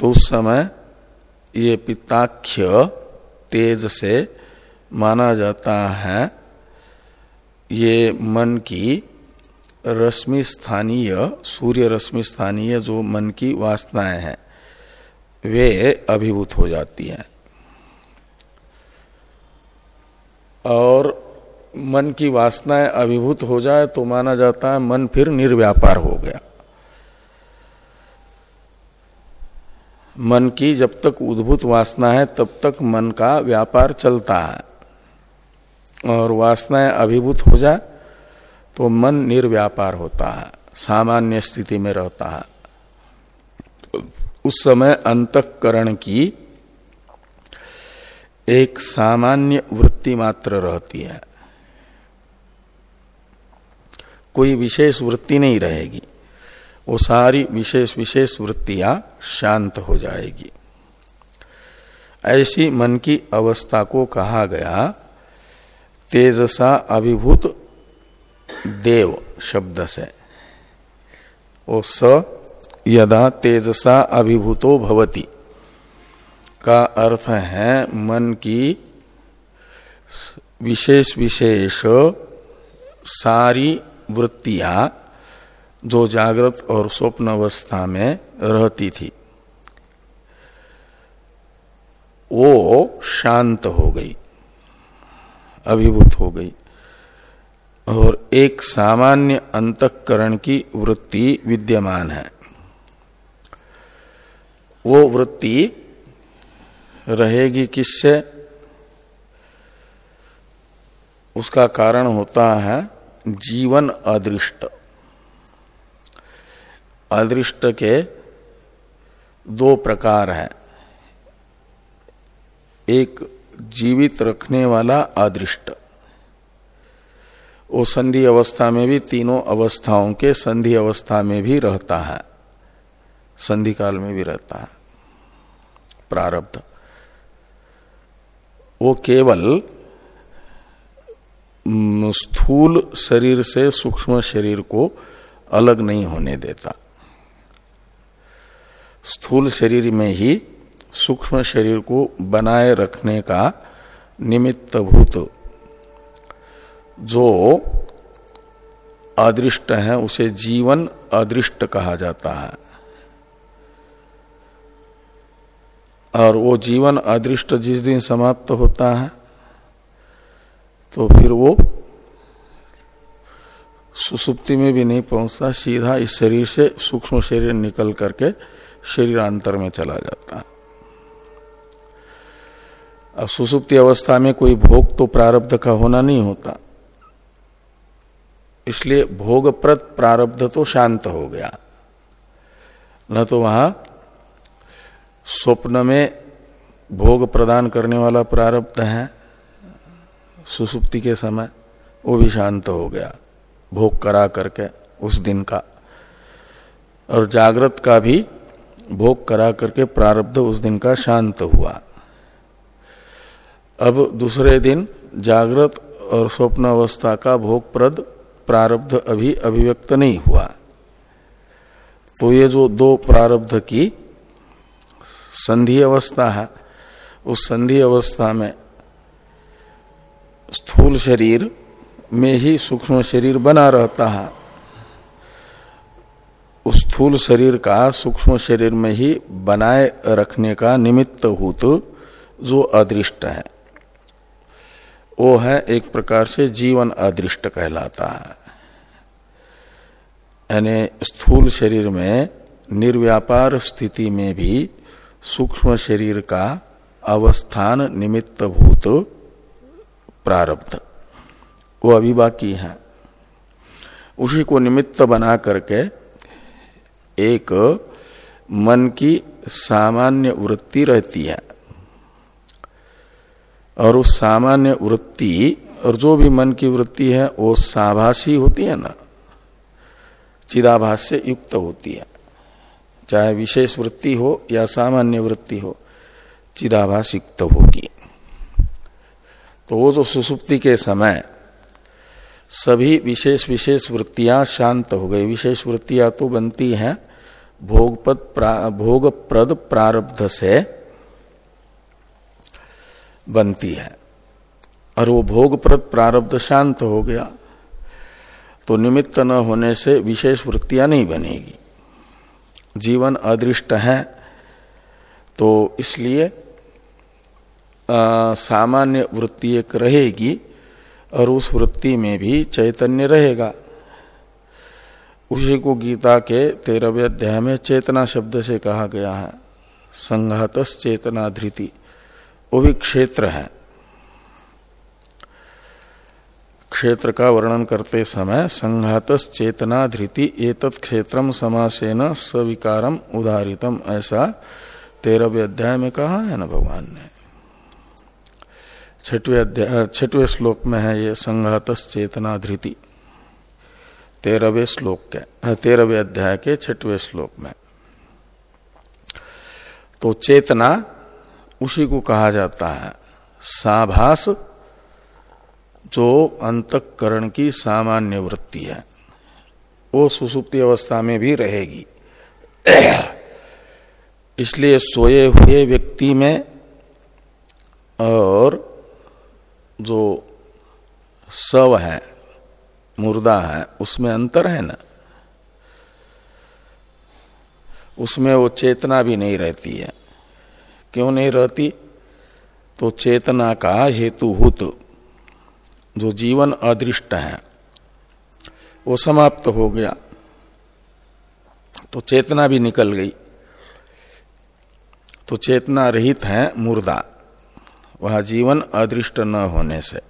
तो उस समय ये पिताख्य तेज से माना जाता है। ये मन की रश्मि स्थानीय, सूर्य रश्मि स्थानीय जो मन की वासनाएँ हैं, वे अभिभूत हो जाती हैं। और मन की वासनाएँ अभिभूत हो जाए तो माना जाता है मन फिर निर्व्यापार हो गया। मन की जब तक उद्भूत वासना है, तब तक मन का व्यापार चलता है। और वासनाएँ अभिभूत हो जाए तो मन निर्व्यापार होता है, सामान्य स्थिति में रहता है। उस समय अंतकरण की एक सामान्य वृत्ति मात्र रहती है। कोई विशेष वृत्ति नहीं रहेगी। वो सारी विशेष विशेष वृत्तियाँ शांत हो जाएगी। ऐसी मन की अवस्था को कहा गया, तेजसा अभिभूत देव शब्द से। वो स यदा तेजसा अभिभूतो भवती का अर्थ है मन की विशेष विशेष सारी वृत्तियाँ जो जागृत और स्वप्न अवस्था में रहती थी। वो शांत हो गई, अभिभूत हो गई और एक सामान्य अंतकरण की वृत्ति विद्यमान है। वो वृत्ति रहेगी किससे? उसका कारण होता है जीवन अदृष्ट। अदृष्ट के दो प्रकार है। एक जीवित रखने वाला अदृष्ट। वो संधि अवस्था में भी तीनों अवस्थाओं के संधि अवस्था में भी रहता है। संधि काल में भी रहता है। प्रारब्ध। वो केवल स्थूल शरीर से सूक्ष्म शरीर को अलग नहीं होने देता। स्थूल शरीर में ही सूक्ष्म शरीर को बनाए रखने का निमित्त भूत जो अदृष्ट है, उसे जीवन अदृष्ट कहा जाता है। और वो जीवन अदृष्ट जिस दिन समाप्त होता है तो फिर वो सुसुप्ति में भी नहीं पहुँचता, सीधा इस शरीर से सूक्ष्म शरीर निकल करके शरीरांतर में चला जाता है। अब सुसुप्ति अवस्था में कोई भोग तो प्रारब्ध का होना नहीं होता। इसलिए भोगप्रद प्रारब्ध तो शांत हो गया। न तो वहाँ स्वप्न में भोग प्रदान करने वाला प्रारब्ध है। सुसुप्ति के समय वो भी शांत हो गया। भोग करा करके उस दिन का। और जागृत का भी भोग करा करके प्रारब्ध उस दिन का शांत हुआ। अब दूसरे दिन जागृत और स्वप्न अवस्था का भोगप्रद प्रारब्ध अभी अभिव्यक्त नहीं हुआ। तो ये जो दो प्रारब्ध की संधि अवस्था है, उस संधि अवस्था में स्थूल शरीर में ही सूक्ष्म शरीर बना रहता है। उस स्थूल शरीर का सूक्ष्म शरीर में ही बनाए रखने का निमित्त भूत जो अदृष्ट है। वो है एक प्रकार से जीवन अदृष्ट कहलाता है। यानी स्थूल शरीर में निर्व्यापार स्थिति में भी सूक्ष्म शरीर का अवस्थान निमित्त भूत प्रारब्ध। वो अभी बाकी है। उसी को निमित्त बना करके एक मन की सामान्य वृत्ति रहती है। और उस सामान्य वृत्ति और जो भी मन की वृत्ति है, वो साभाषी होती है ना? चिदाभास से युक्त होती है। चाहे विशेष वृत्ति हो या सामान्य वृत्ति हो, चिदाभास युक्त होगी। तो वो जो सुसुप्ति के समय सभी विशेष विशेष वृत्तियाँ शांत हो गई। विशेष वृत्तियाँ तो बनती हैं भोगपद प्रा, भोगप्रद प्रारब्ध से बनती है। और वो भोगप्रद प्रारब्ध शांत हो गया तो निमित्त न होने से विशेष वृत्तियाँ नहीं बनेगी। जीवन अदृष्ट है तो इसलिए सामान्य वृत्ति एक रहेगी। और उस वृत्ति में भी चैतन्य रहेगा। उसी को गीता के तेरहवें अध्याय में चेतना शब्द से कहा गया है। संघात चेतना धृति। वो भी क्षेत्र है। क्षेत्र का वर्णन करते समय संघात चेतना धृति एतत् क्षेत्रम समासेन सविकारम उदारितम, ऐसा तेरहवें अध्याय में कहा है ना भगवान ने। छठवें अध्याय छठवें श्लोक में है ये संघात चेतना धृति। तेरहवें श्लोक के तेरहवें अध्याय के छठवें श्लोक में। तो चेतना उसी को कहा जाता है। साभास जो अंतकरण की सामान्य वृत्ति है। वो सुसुप्ति अवस्था में भी रहेगी। इसलिए सोए हुए व्यक्ति में और जो सव है, मुर्दा है, उसमें अंतर है ना? उसमें वो चेतना भी नहीं रहती है। क्यों नहीं रहती? तो चेतना का हेतुभूत जो जीवन अदृष्ट है, वो समाप्त हो गया। तो चेतना भी निकल गई। तो चेतना रहित है मुर्दा। वह जीवन अदृष्ट न होने से।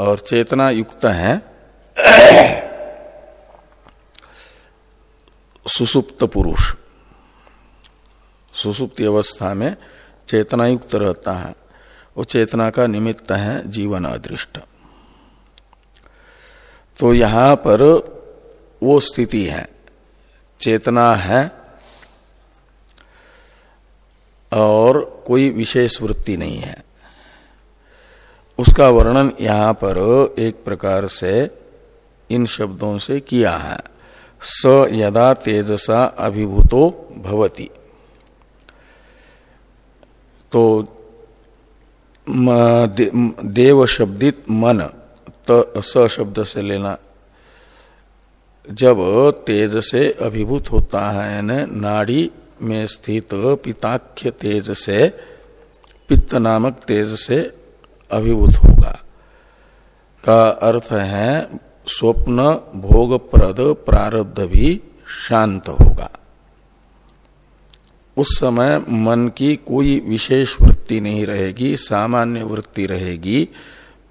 और चेतना युक्त है। सुसुप्त पुरुष। सुसुप्त अवस्था में चेतना युक्त रहता है। वो चेतना का निमित्त है जीवन अदृष्ट। तो यहाँ पर वो स्थिति है। चेतना है और कोई विशेष वृत्ति नहीं है। उसका वर्णन यहाँ पर एक प्रकार से इन शब्दों से किया है। स यदा तेजसा अभिभूतो भवति। तो देव शब्दित मन स शब्द से लेना, जब तेज से अभिभूत होता है यानी नाड़ी में स्थित पिताख्य तेज से पित्त नामक तेज से अभिभूत होगा। का अर्थ है, स्वप्न भोगप्रद प्रारब्ध भी शांत होगा। उस समय मन की कोई विशेष वृत्ति नहीं रहेगी, सामान्य वृत्ति रहेगी,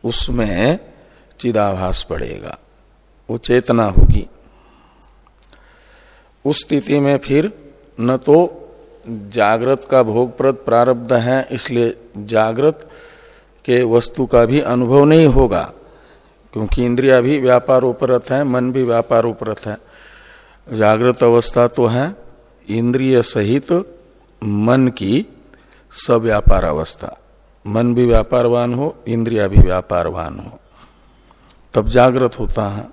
उसमें चिदाभास पड़ेगा, वो चेतना होगी। उस स्थिति में फिर न तो जागृत का भोगप्रद प्रारब्ध है, इसलिए जागृत के वस्तु का भी अनुभव नहीं होगा, क्योंकि इंद्रिया भी व्यापार उपरत है, मन भी व्यापार उपरत है। जागृत अवस्था तो है, इंद्रिय सहित मन की सव्यापार अवस्था। मन भी व्यापारवान हो, इंद्रिया भी व्यापारवान हो। तब जागृत होता है।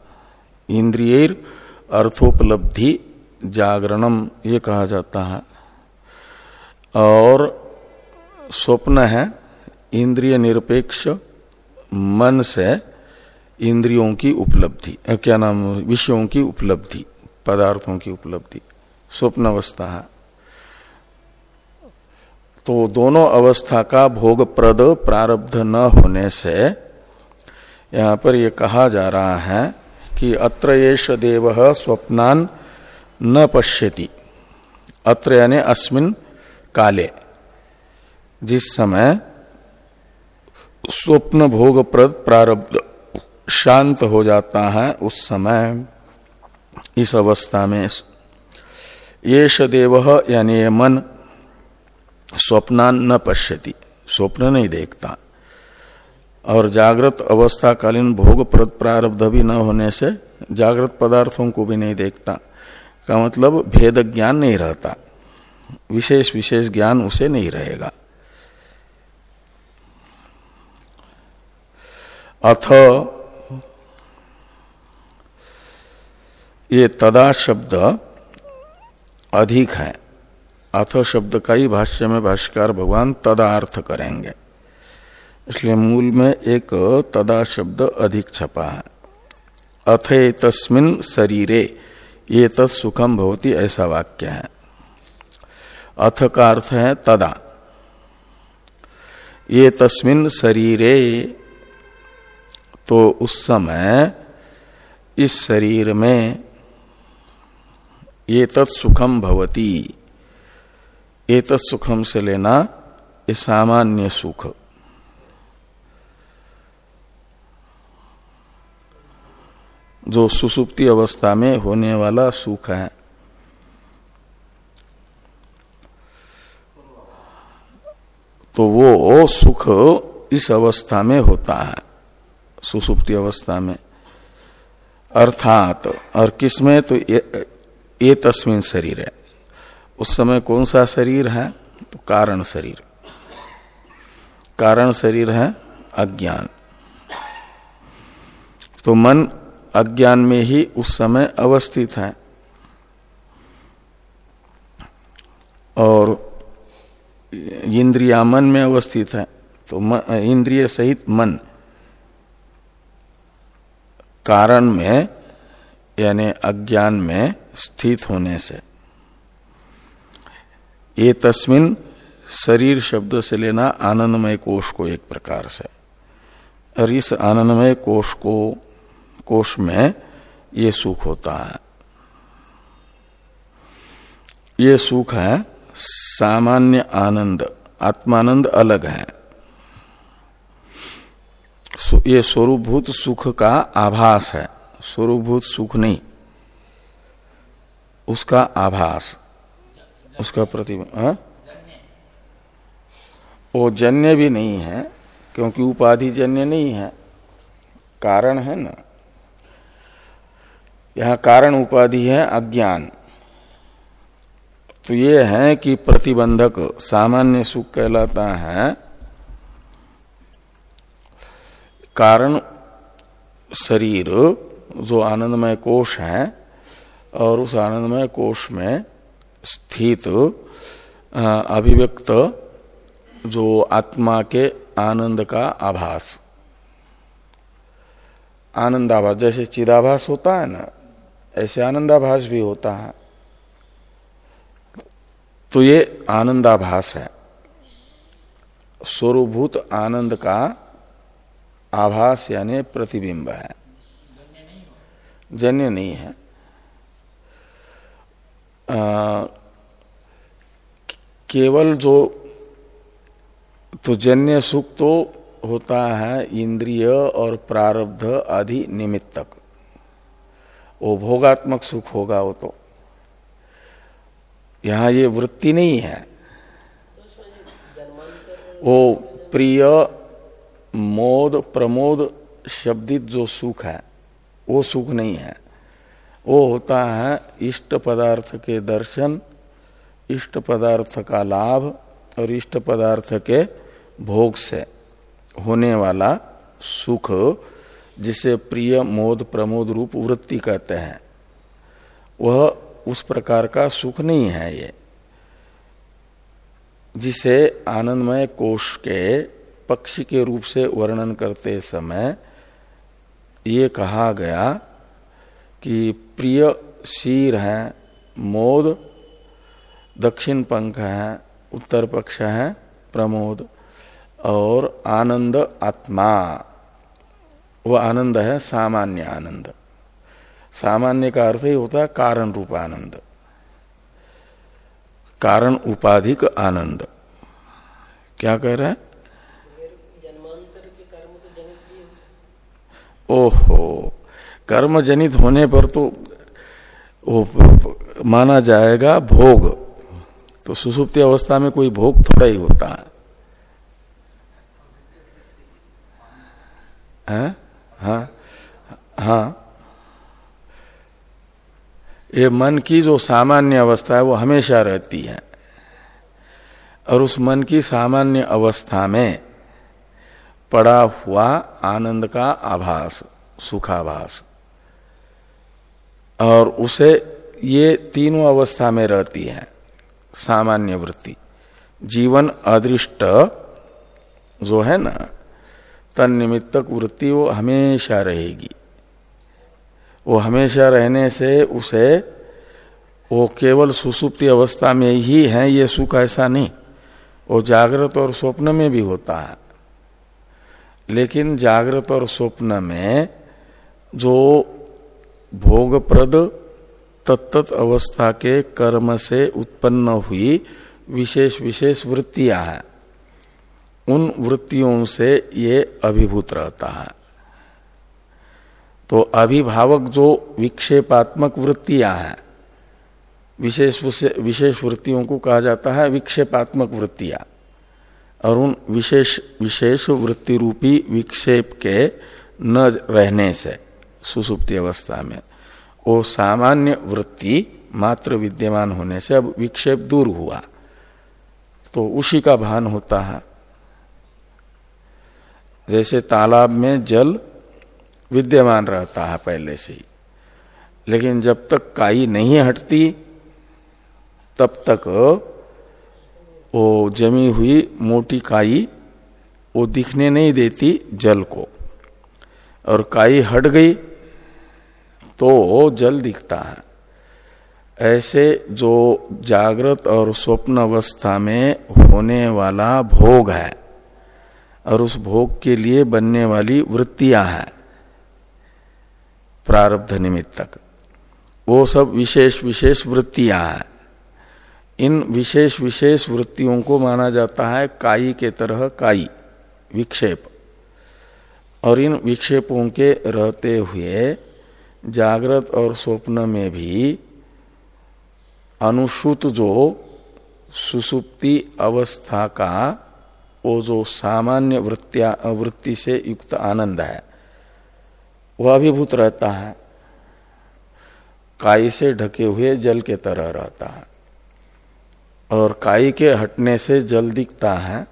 इंद्रिय अर्थोपलब्धि जागरणम, ये कहा जाता है। और स्वप्न है इंद्रिय निरपेक्ष, मन से इंद्रियों की उपलब्धि क्या नाम, विषयों की उपलब्धि, पदार्थों की उपलब्धि, स्वप्न अवस्था है। तो दोनों अवस्था का भोग प्रद प्रारब्ध न होने से यहाँ पर यह कहा जा रहा है कि अत्र देव स्वप्नान न पश्यति। अत्र यानी अस्मिन काले। जिस समय स्वप्न भोग प्रारब्ध शांत हो जाता है, उस समय, इस अवस्था में ये देव यानी ये मन स्वप्नान न पश्यति। स्वप्न नहीं देखता। और जागृत अवस्था कालीन भोग प्रद प्रारब्ध भी न होने से जागृत पदार्थों को भी नहीं देखता। का मतलब भेद ज्ञान नहीं रहता। विशेष विशेष ज्ञान उसे नहीं रहेगा। अथ ये तदा शब्द अधिक है। अथ शब्द का ही भाष्य में भाष्यकार भगवान तदार्थ करेंगे। इसलिए मूल में एक तदा शब्द अधिक छपा है। अथे तस्मिन शरीरे ये तत्सुखम भवती ऐसा वाक्य है। अथ का अर्थ है तदा। ये तस्मिन शरीरे तो उस समय इस शरीर में ये तत्सुखम भवती। ये तत्सुखम से लेना ये सामान्य सुख। जो सुसुप्ति अवस्था में होने वाला सुख है। तो वो सुख इस अवस्था में होता है सुसुप्ति अवस्था में। अर्थात और किसमें? तो ये, ये तस्वीन शरीर है। उस समय कौन सा शरीर है? तो कारण शरीर। कारण शरीर है अज्ञान। तो मन अज्ञान में ही उस समय अवस्थित है। और इंद्रिया मन में अवस्थित है। तो इंद्रिय सहित मन। कारण में, यानी अज्ञान में स्थित होने से। ये तस्मिन शरीर शब्द से लेना आनंदमय कोष को एक प्रकार से। और इस आनंदमय कोष को कोष में ये सुख होता है। ये सुख है, सामान्य आनंद, आत्मानंद अलग है। ये स्वरूपभूत सुख का आभास है। स्वरूपभूत सुख नहीं, उसका आभास, उसका प्रतिबिंब हाँ? वो जन्य भी नहीं है, क्योंकि उपाधि जन्य नहीं है। कारण है ना। यहाँ कारण उपाधि है अज्ञान। तो ये है कि प्रतिबंधक सामान्य सुख कहलाता है। कारण शरीर, जो आनंदमय कोष है, और उस आनंदमय कोष में स्थित अभिव्यक्त जो आत्मा के आनंद का आभास। आनंदाभास, जैसे चिदाभास होता है ना ऐसे आनंदाभास भी होता है। तो ये आनंदाभास है। स्वरूभूत आनंद का आभास यानी प्रतिबिंब है। जन्य नहीं है। आ, केवल जो तो जन्य सुख तो होता है इंद्रिय और प्रारब्ध आदि निमित्तक। वो भोगात्मक सुख होगा वो तो। यहाँ ये वृत्ति नहीं है। वो प्रिय, मोद, प्रमोद शब्दित जो सुख है, वो सुख नहीं है। वो होता है इष्ट पदार्थ के दर्शन, इष्ट पदार्थ का लाभ और इष्ट पदार्थ के भोग से होने वाला सुख। जिसे प्रिय मोद प्रमोद रूप वृत्ति कहते हैं, वह उस प्रकार का सुख नहीं है ये, जिसे आनंदमय कोष के पक्षी के रूप से वर्णन करते समय ये कहा गया कि प्रिय शीर है, मोद, दक्षिण पंख है, उत्तर पक्ष है, प्रमोद और आनंद आत्मा। वह आनंद है, सामान्य आनंद। सामान्य का अर्थ ही होता है कारण रूप आनंद। कारण उपाधिक आनंद। क्या कह रहे हैं? ओहो कर्म जनित होने पर तो वो माना जाएगा भोग। तो सुसुप्ति अवस्था में कोई भोग थोड़ा ही होता है। हाँ? हाँ हाँ। ये मन की जो सामान्य अवस्था है, वो हमेशा रहती है। और उस मन की सामान्य अवस्था में पड़ा हुआ आनंद का आभास, सुखाभास। और उसे ये तीनों अवस्था में रहती है, सामान्य वृत्ति। जीवन अदृष्ट जो है ना तन निमित्तक वृत्ति वो हमेशा रहेगी। वो हमेशा रहने से उसे वो केवल सुसुप्ति अवस्था में ही है, ये सुख ऐसा नहीं। वो जागृत और स्वप्न में भी होता है। लेकिन जागृत और स्वप्न में जो भोगप्रद तत्त अवस्था के कर्म से उत्पन्न हुई विशेष विशेष वृत्तियाँ हैं। उन वृत्तियों से ये अभिभूत रहता है। तो अभिभावक जो विक्षेपात्मक वृत्तियाँ हैं, विशेष विशेष वृत्तियों को कहा जाता है विक्षेपात्मक वृत्तियाँ, और उन विशेष विशेष वृत्ति रूपी विक्षेप के न रहने से, सुसुप्ति अवस्था में, वो सामान्य वृत्ति मात्र विद्यमान होने से अब विक्षेप दूर हुआ। तो उसी का भान होता है। जैसे तालाब में जल विद्यमान रहता है पहले से ही। लेकिन जब तक काई नहीं हटती, तब तक वो जमी हुई मोटी काई वो दिखने नहीं देती जल को। और काई हट गई तो जल दिखता है। ऐसे जो जागृत और स्वप्न अवस्था में होने वाला भोग है। और उस भोग के लिए बनने वाली वृत्तियाँ हैं। प्रारब्ध निमित्तक। वो सब विशेष विशेष वृत्तियाँ हैं। इन विशेष विशेष वृत्तियों को माना जाता है काई के तरह काई, विक्षेप। और इन विक्षेपों के रहते हुए जागृत और स्वप्न में भी अनुसूत जो सुसुप्ति अवस्था का वो जो सामान्य वृत्तिया, वृत्ति से युक्त आनंद है, वह अभिभूत रहता है। काई से ढके हुए जल के तरह रहता है और काई के हटने से जल दिखता है।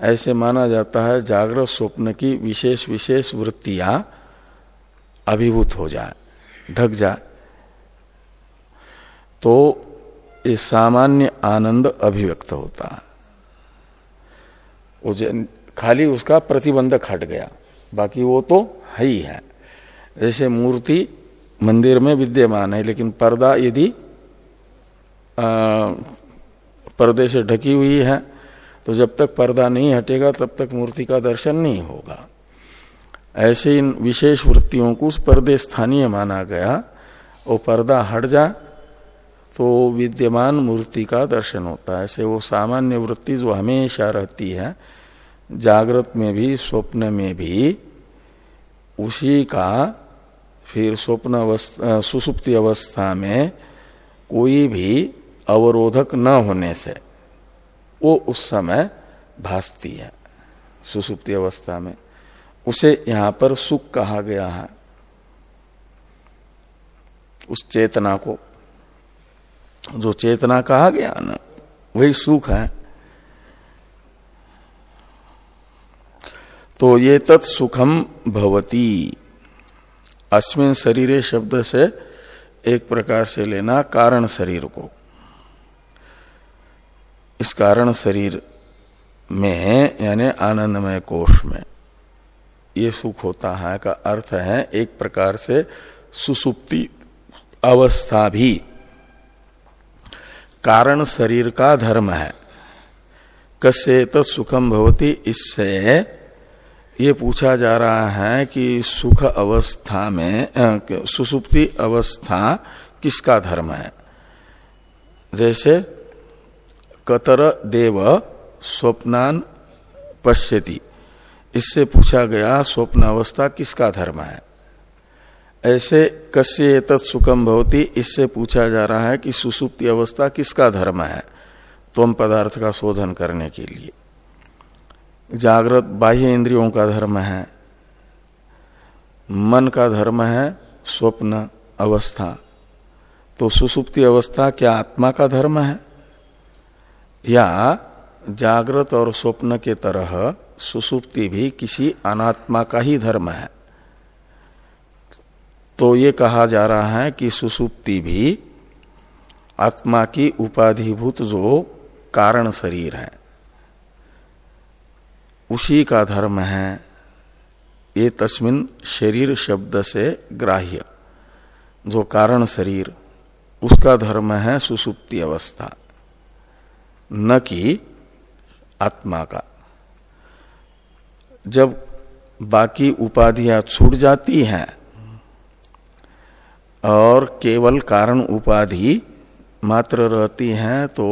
ऐसे माना जाता है जागृत स्वप्न की विशेष विशेष वृत्तियाँ अभिभूत हो जाए, ढक जाए। तो ये सामान्य आनंद अभिव्यक्त होता है। खाली उसका प्रतिबंधक हट गया। बाकी वो तो है ही है। जैसे मूर्ति मंदिर में विद्यमान है, लेकिन पर्दा यदि पर्दे से ढकी हुई है तो जब तक पर्दा नहीं हटेगा, तब तक मूर्ति का दर्शन नहीं होगा। ऐसे इन विशेष वृत्तियों को उस पर्दे स्थानीय माना गया, वो पर्दा हट जा तो विद्यमान मूर्ति का दर्शन होता है। ऐसे वो सामान्य वृत्ति जो हमेशा रहती है, जागृत में भी, स्वप्न में भी, उसी का फिर स्वप्न अवस्था सुसुप्ति अवस्था में कोई भी अवरोधक न होने से वो उस समय भासती है, सुसुप्ति अवस्था में। उसे यहाँ पर सुख कहा गया है, उस चेतना को। जो चेतना कहा गया ना, वही सुख है। तो ये तत्सुखम भवती। अस्मिन शरीर शब्द से एक प्रकार से लेना कारण शरीर को। इस कारण शरीर में यानी आनंदमय कोष में। ये सुख होता है का अर्थ है एक प्रकार से सुसुप्ति अवस्था भी। कारण शरीर का धर्म है। कस्य तो सुखम भवती, इससे ये पूछा जा रहा है कि सुख अवस्था में सुसुप्ति अवस्था किसका धर्म है? जैसे, कतर देव स्वप्नान पश्यति। इससे पूछा गया स्वप्न अवस्था किसका धर्म है? ऐसे कस्य तत् सुखम भवती? इससे पूछा जा रहा है कि सुसुप्ति अवस्था किसका धर्म है? तोम पदार्थ का शोधन करने के लिए। जागृत बाह्य इंद्रियों का धर्म है। मन का धर्म है स्वप्न, अवस्था। तो सुसुप्ति अवस्था क्या आत्मा का धर्म है? या जागृत और स्वप्न के तरह सुसुप्ति भी किसी अनात्मा का ही धर्म है। तो ये कहा जा रहा है कि सुसुप्ति भी आत्मा की उपाधिभूत जो कारण शरीर है, उसी का धर्म है। ये तस्मिन शरीर शब्द से ग्राह्य, जो कारण शरीर, उसका धर्म है सुसुप्ति अवस्था, न कि आत्मा का। जब बाकी उपाधियाँ छूट जाती हैं और केवल कारण उपाधि मात्र रहती है तो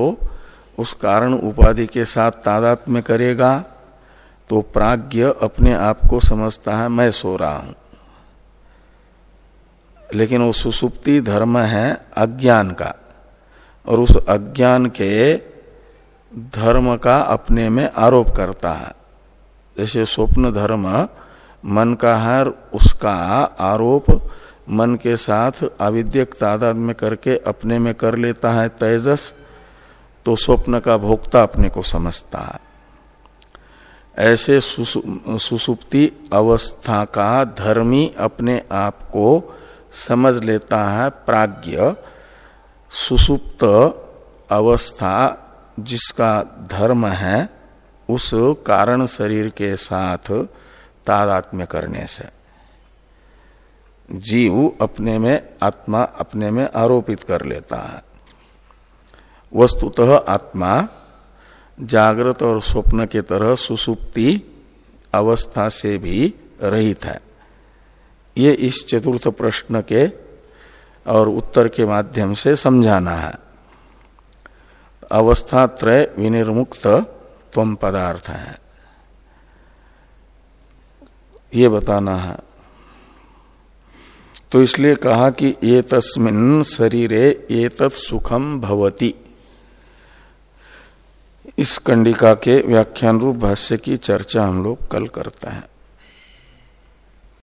उस कारण उपाधि के साथ तादात में करेगा तो प्राज्ञ अपने आप को समझता है, मैं सो रहा हूँ। लेकिन वो सुसुप्ति धर्म है अज्ञान का, और उस अज्ञान के धर्म का अपने में आरोप करता है। जैसे स्वप्न धर्म, मन का है, उसका आरोप मन के साथ अविद्यक तादाद में करके अपने में कर लेता है तेजस तो स्वप्न का भोक्ता अपने को समझता है। ऐसे सुसुप्ति अवस्था का धर्मी अपने आप को समझ लेता है प्राज्ञ, सुसुप्त अवस्था जिसका धर्म है, उस कारण शरीर के साथ तादात्म्य करने से। जीव अपने में, आत्मा अपने में आरोपित कर लेता है। वस्तुतः आत्मा जागृत और स्वप्न के तरह सुसुप्ति अवस्था से भी रहित है। ये इस चतुर्थ प्रश्न के और उत्तर के माध्यम से समझाना है। अवस्था त्रय विनिर्मुक्त तम पदार्थ है। ये बताना है तो इसलिए कहा कि ये तस्मिन शरीरे ये सुखम भवती। इस कंडिका के व्याख्यान रूप भाष्य की चर्चा हम लोग कल करते हैं।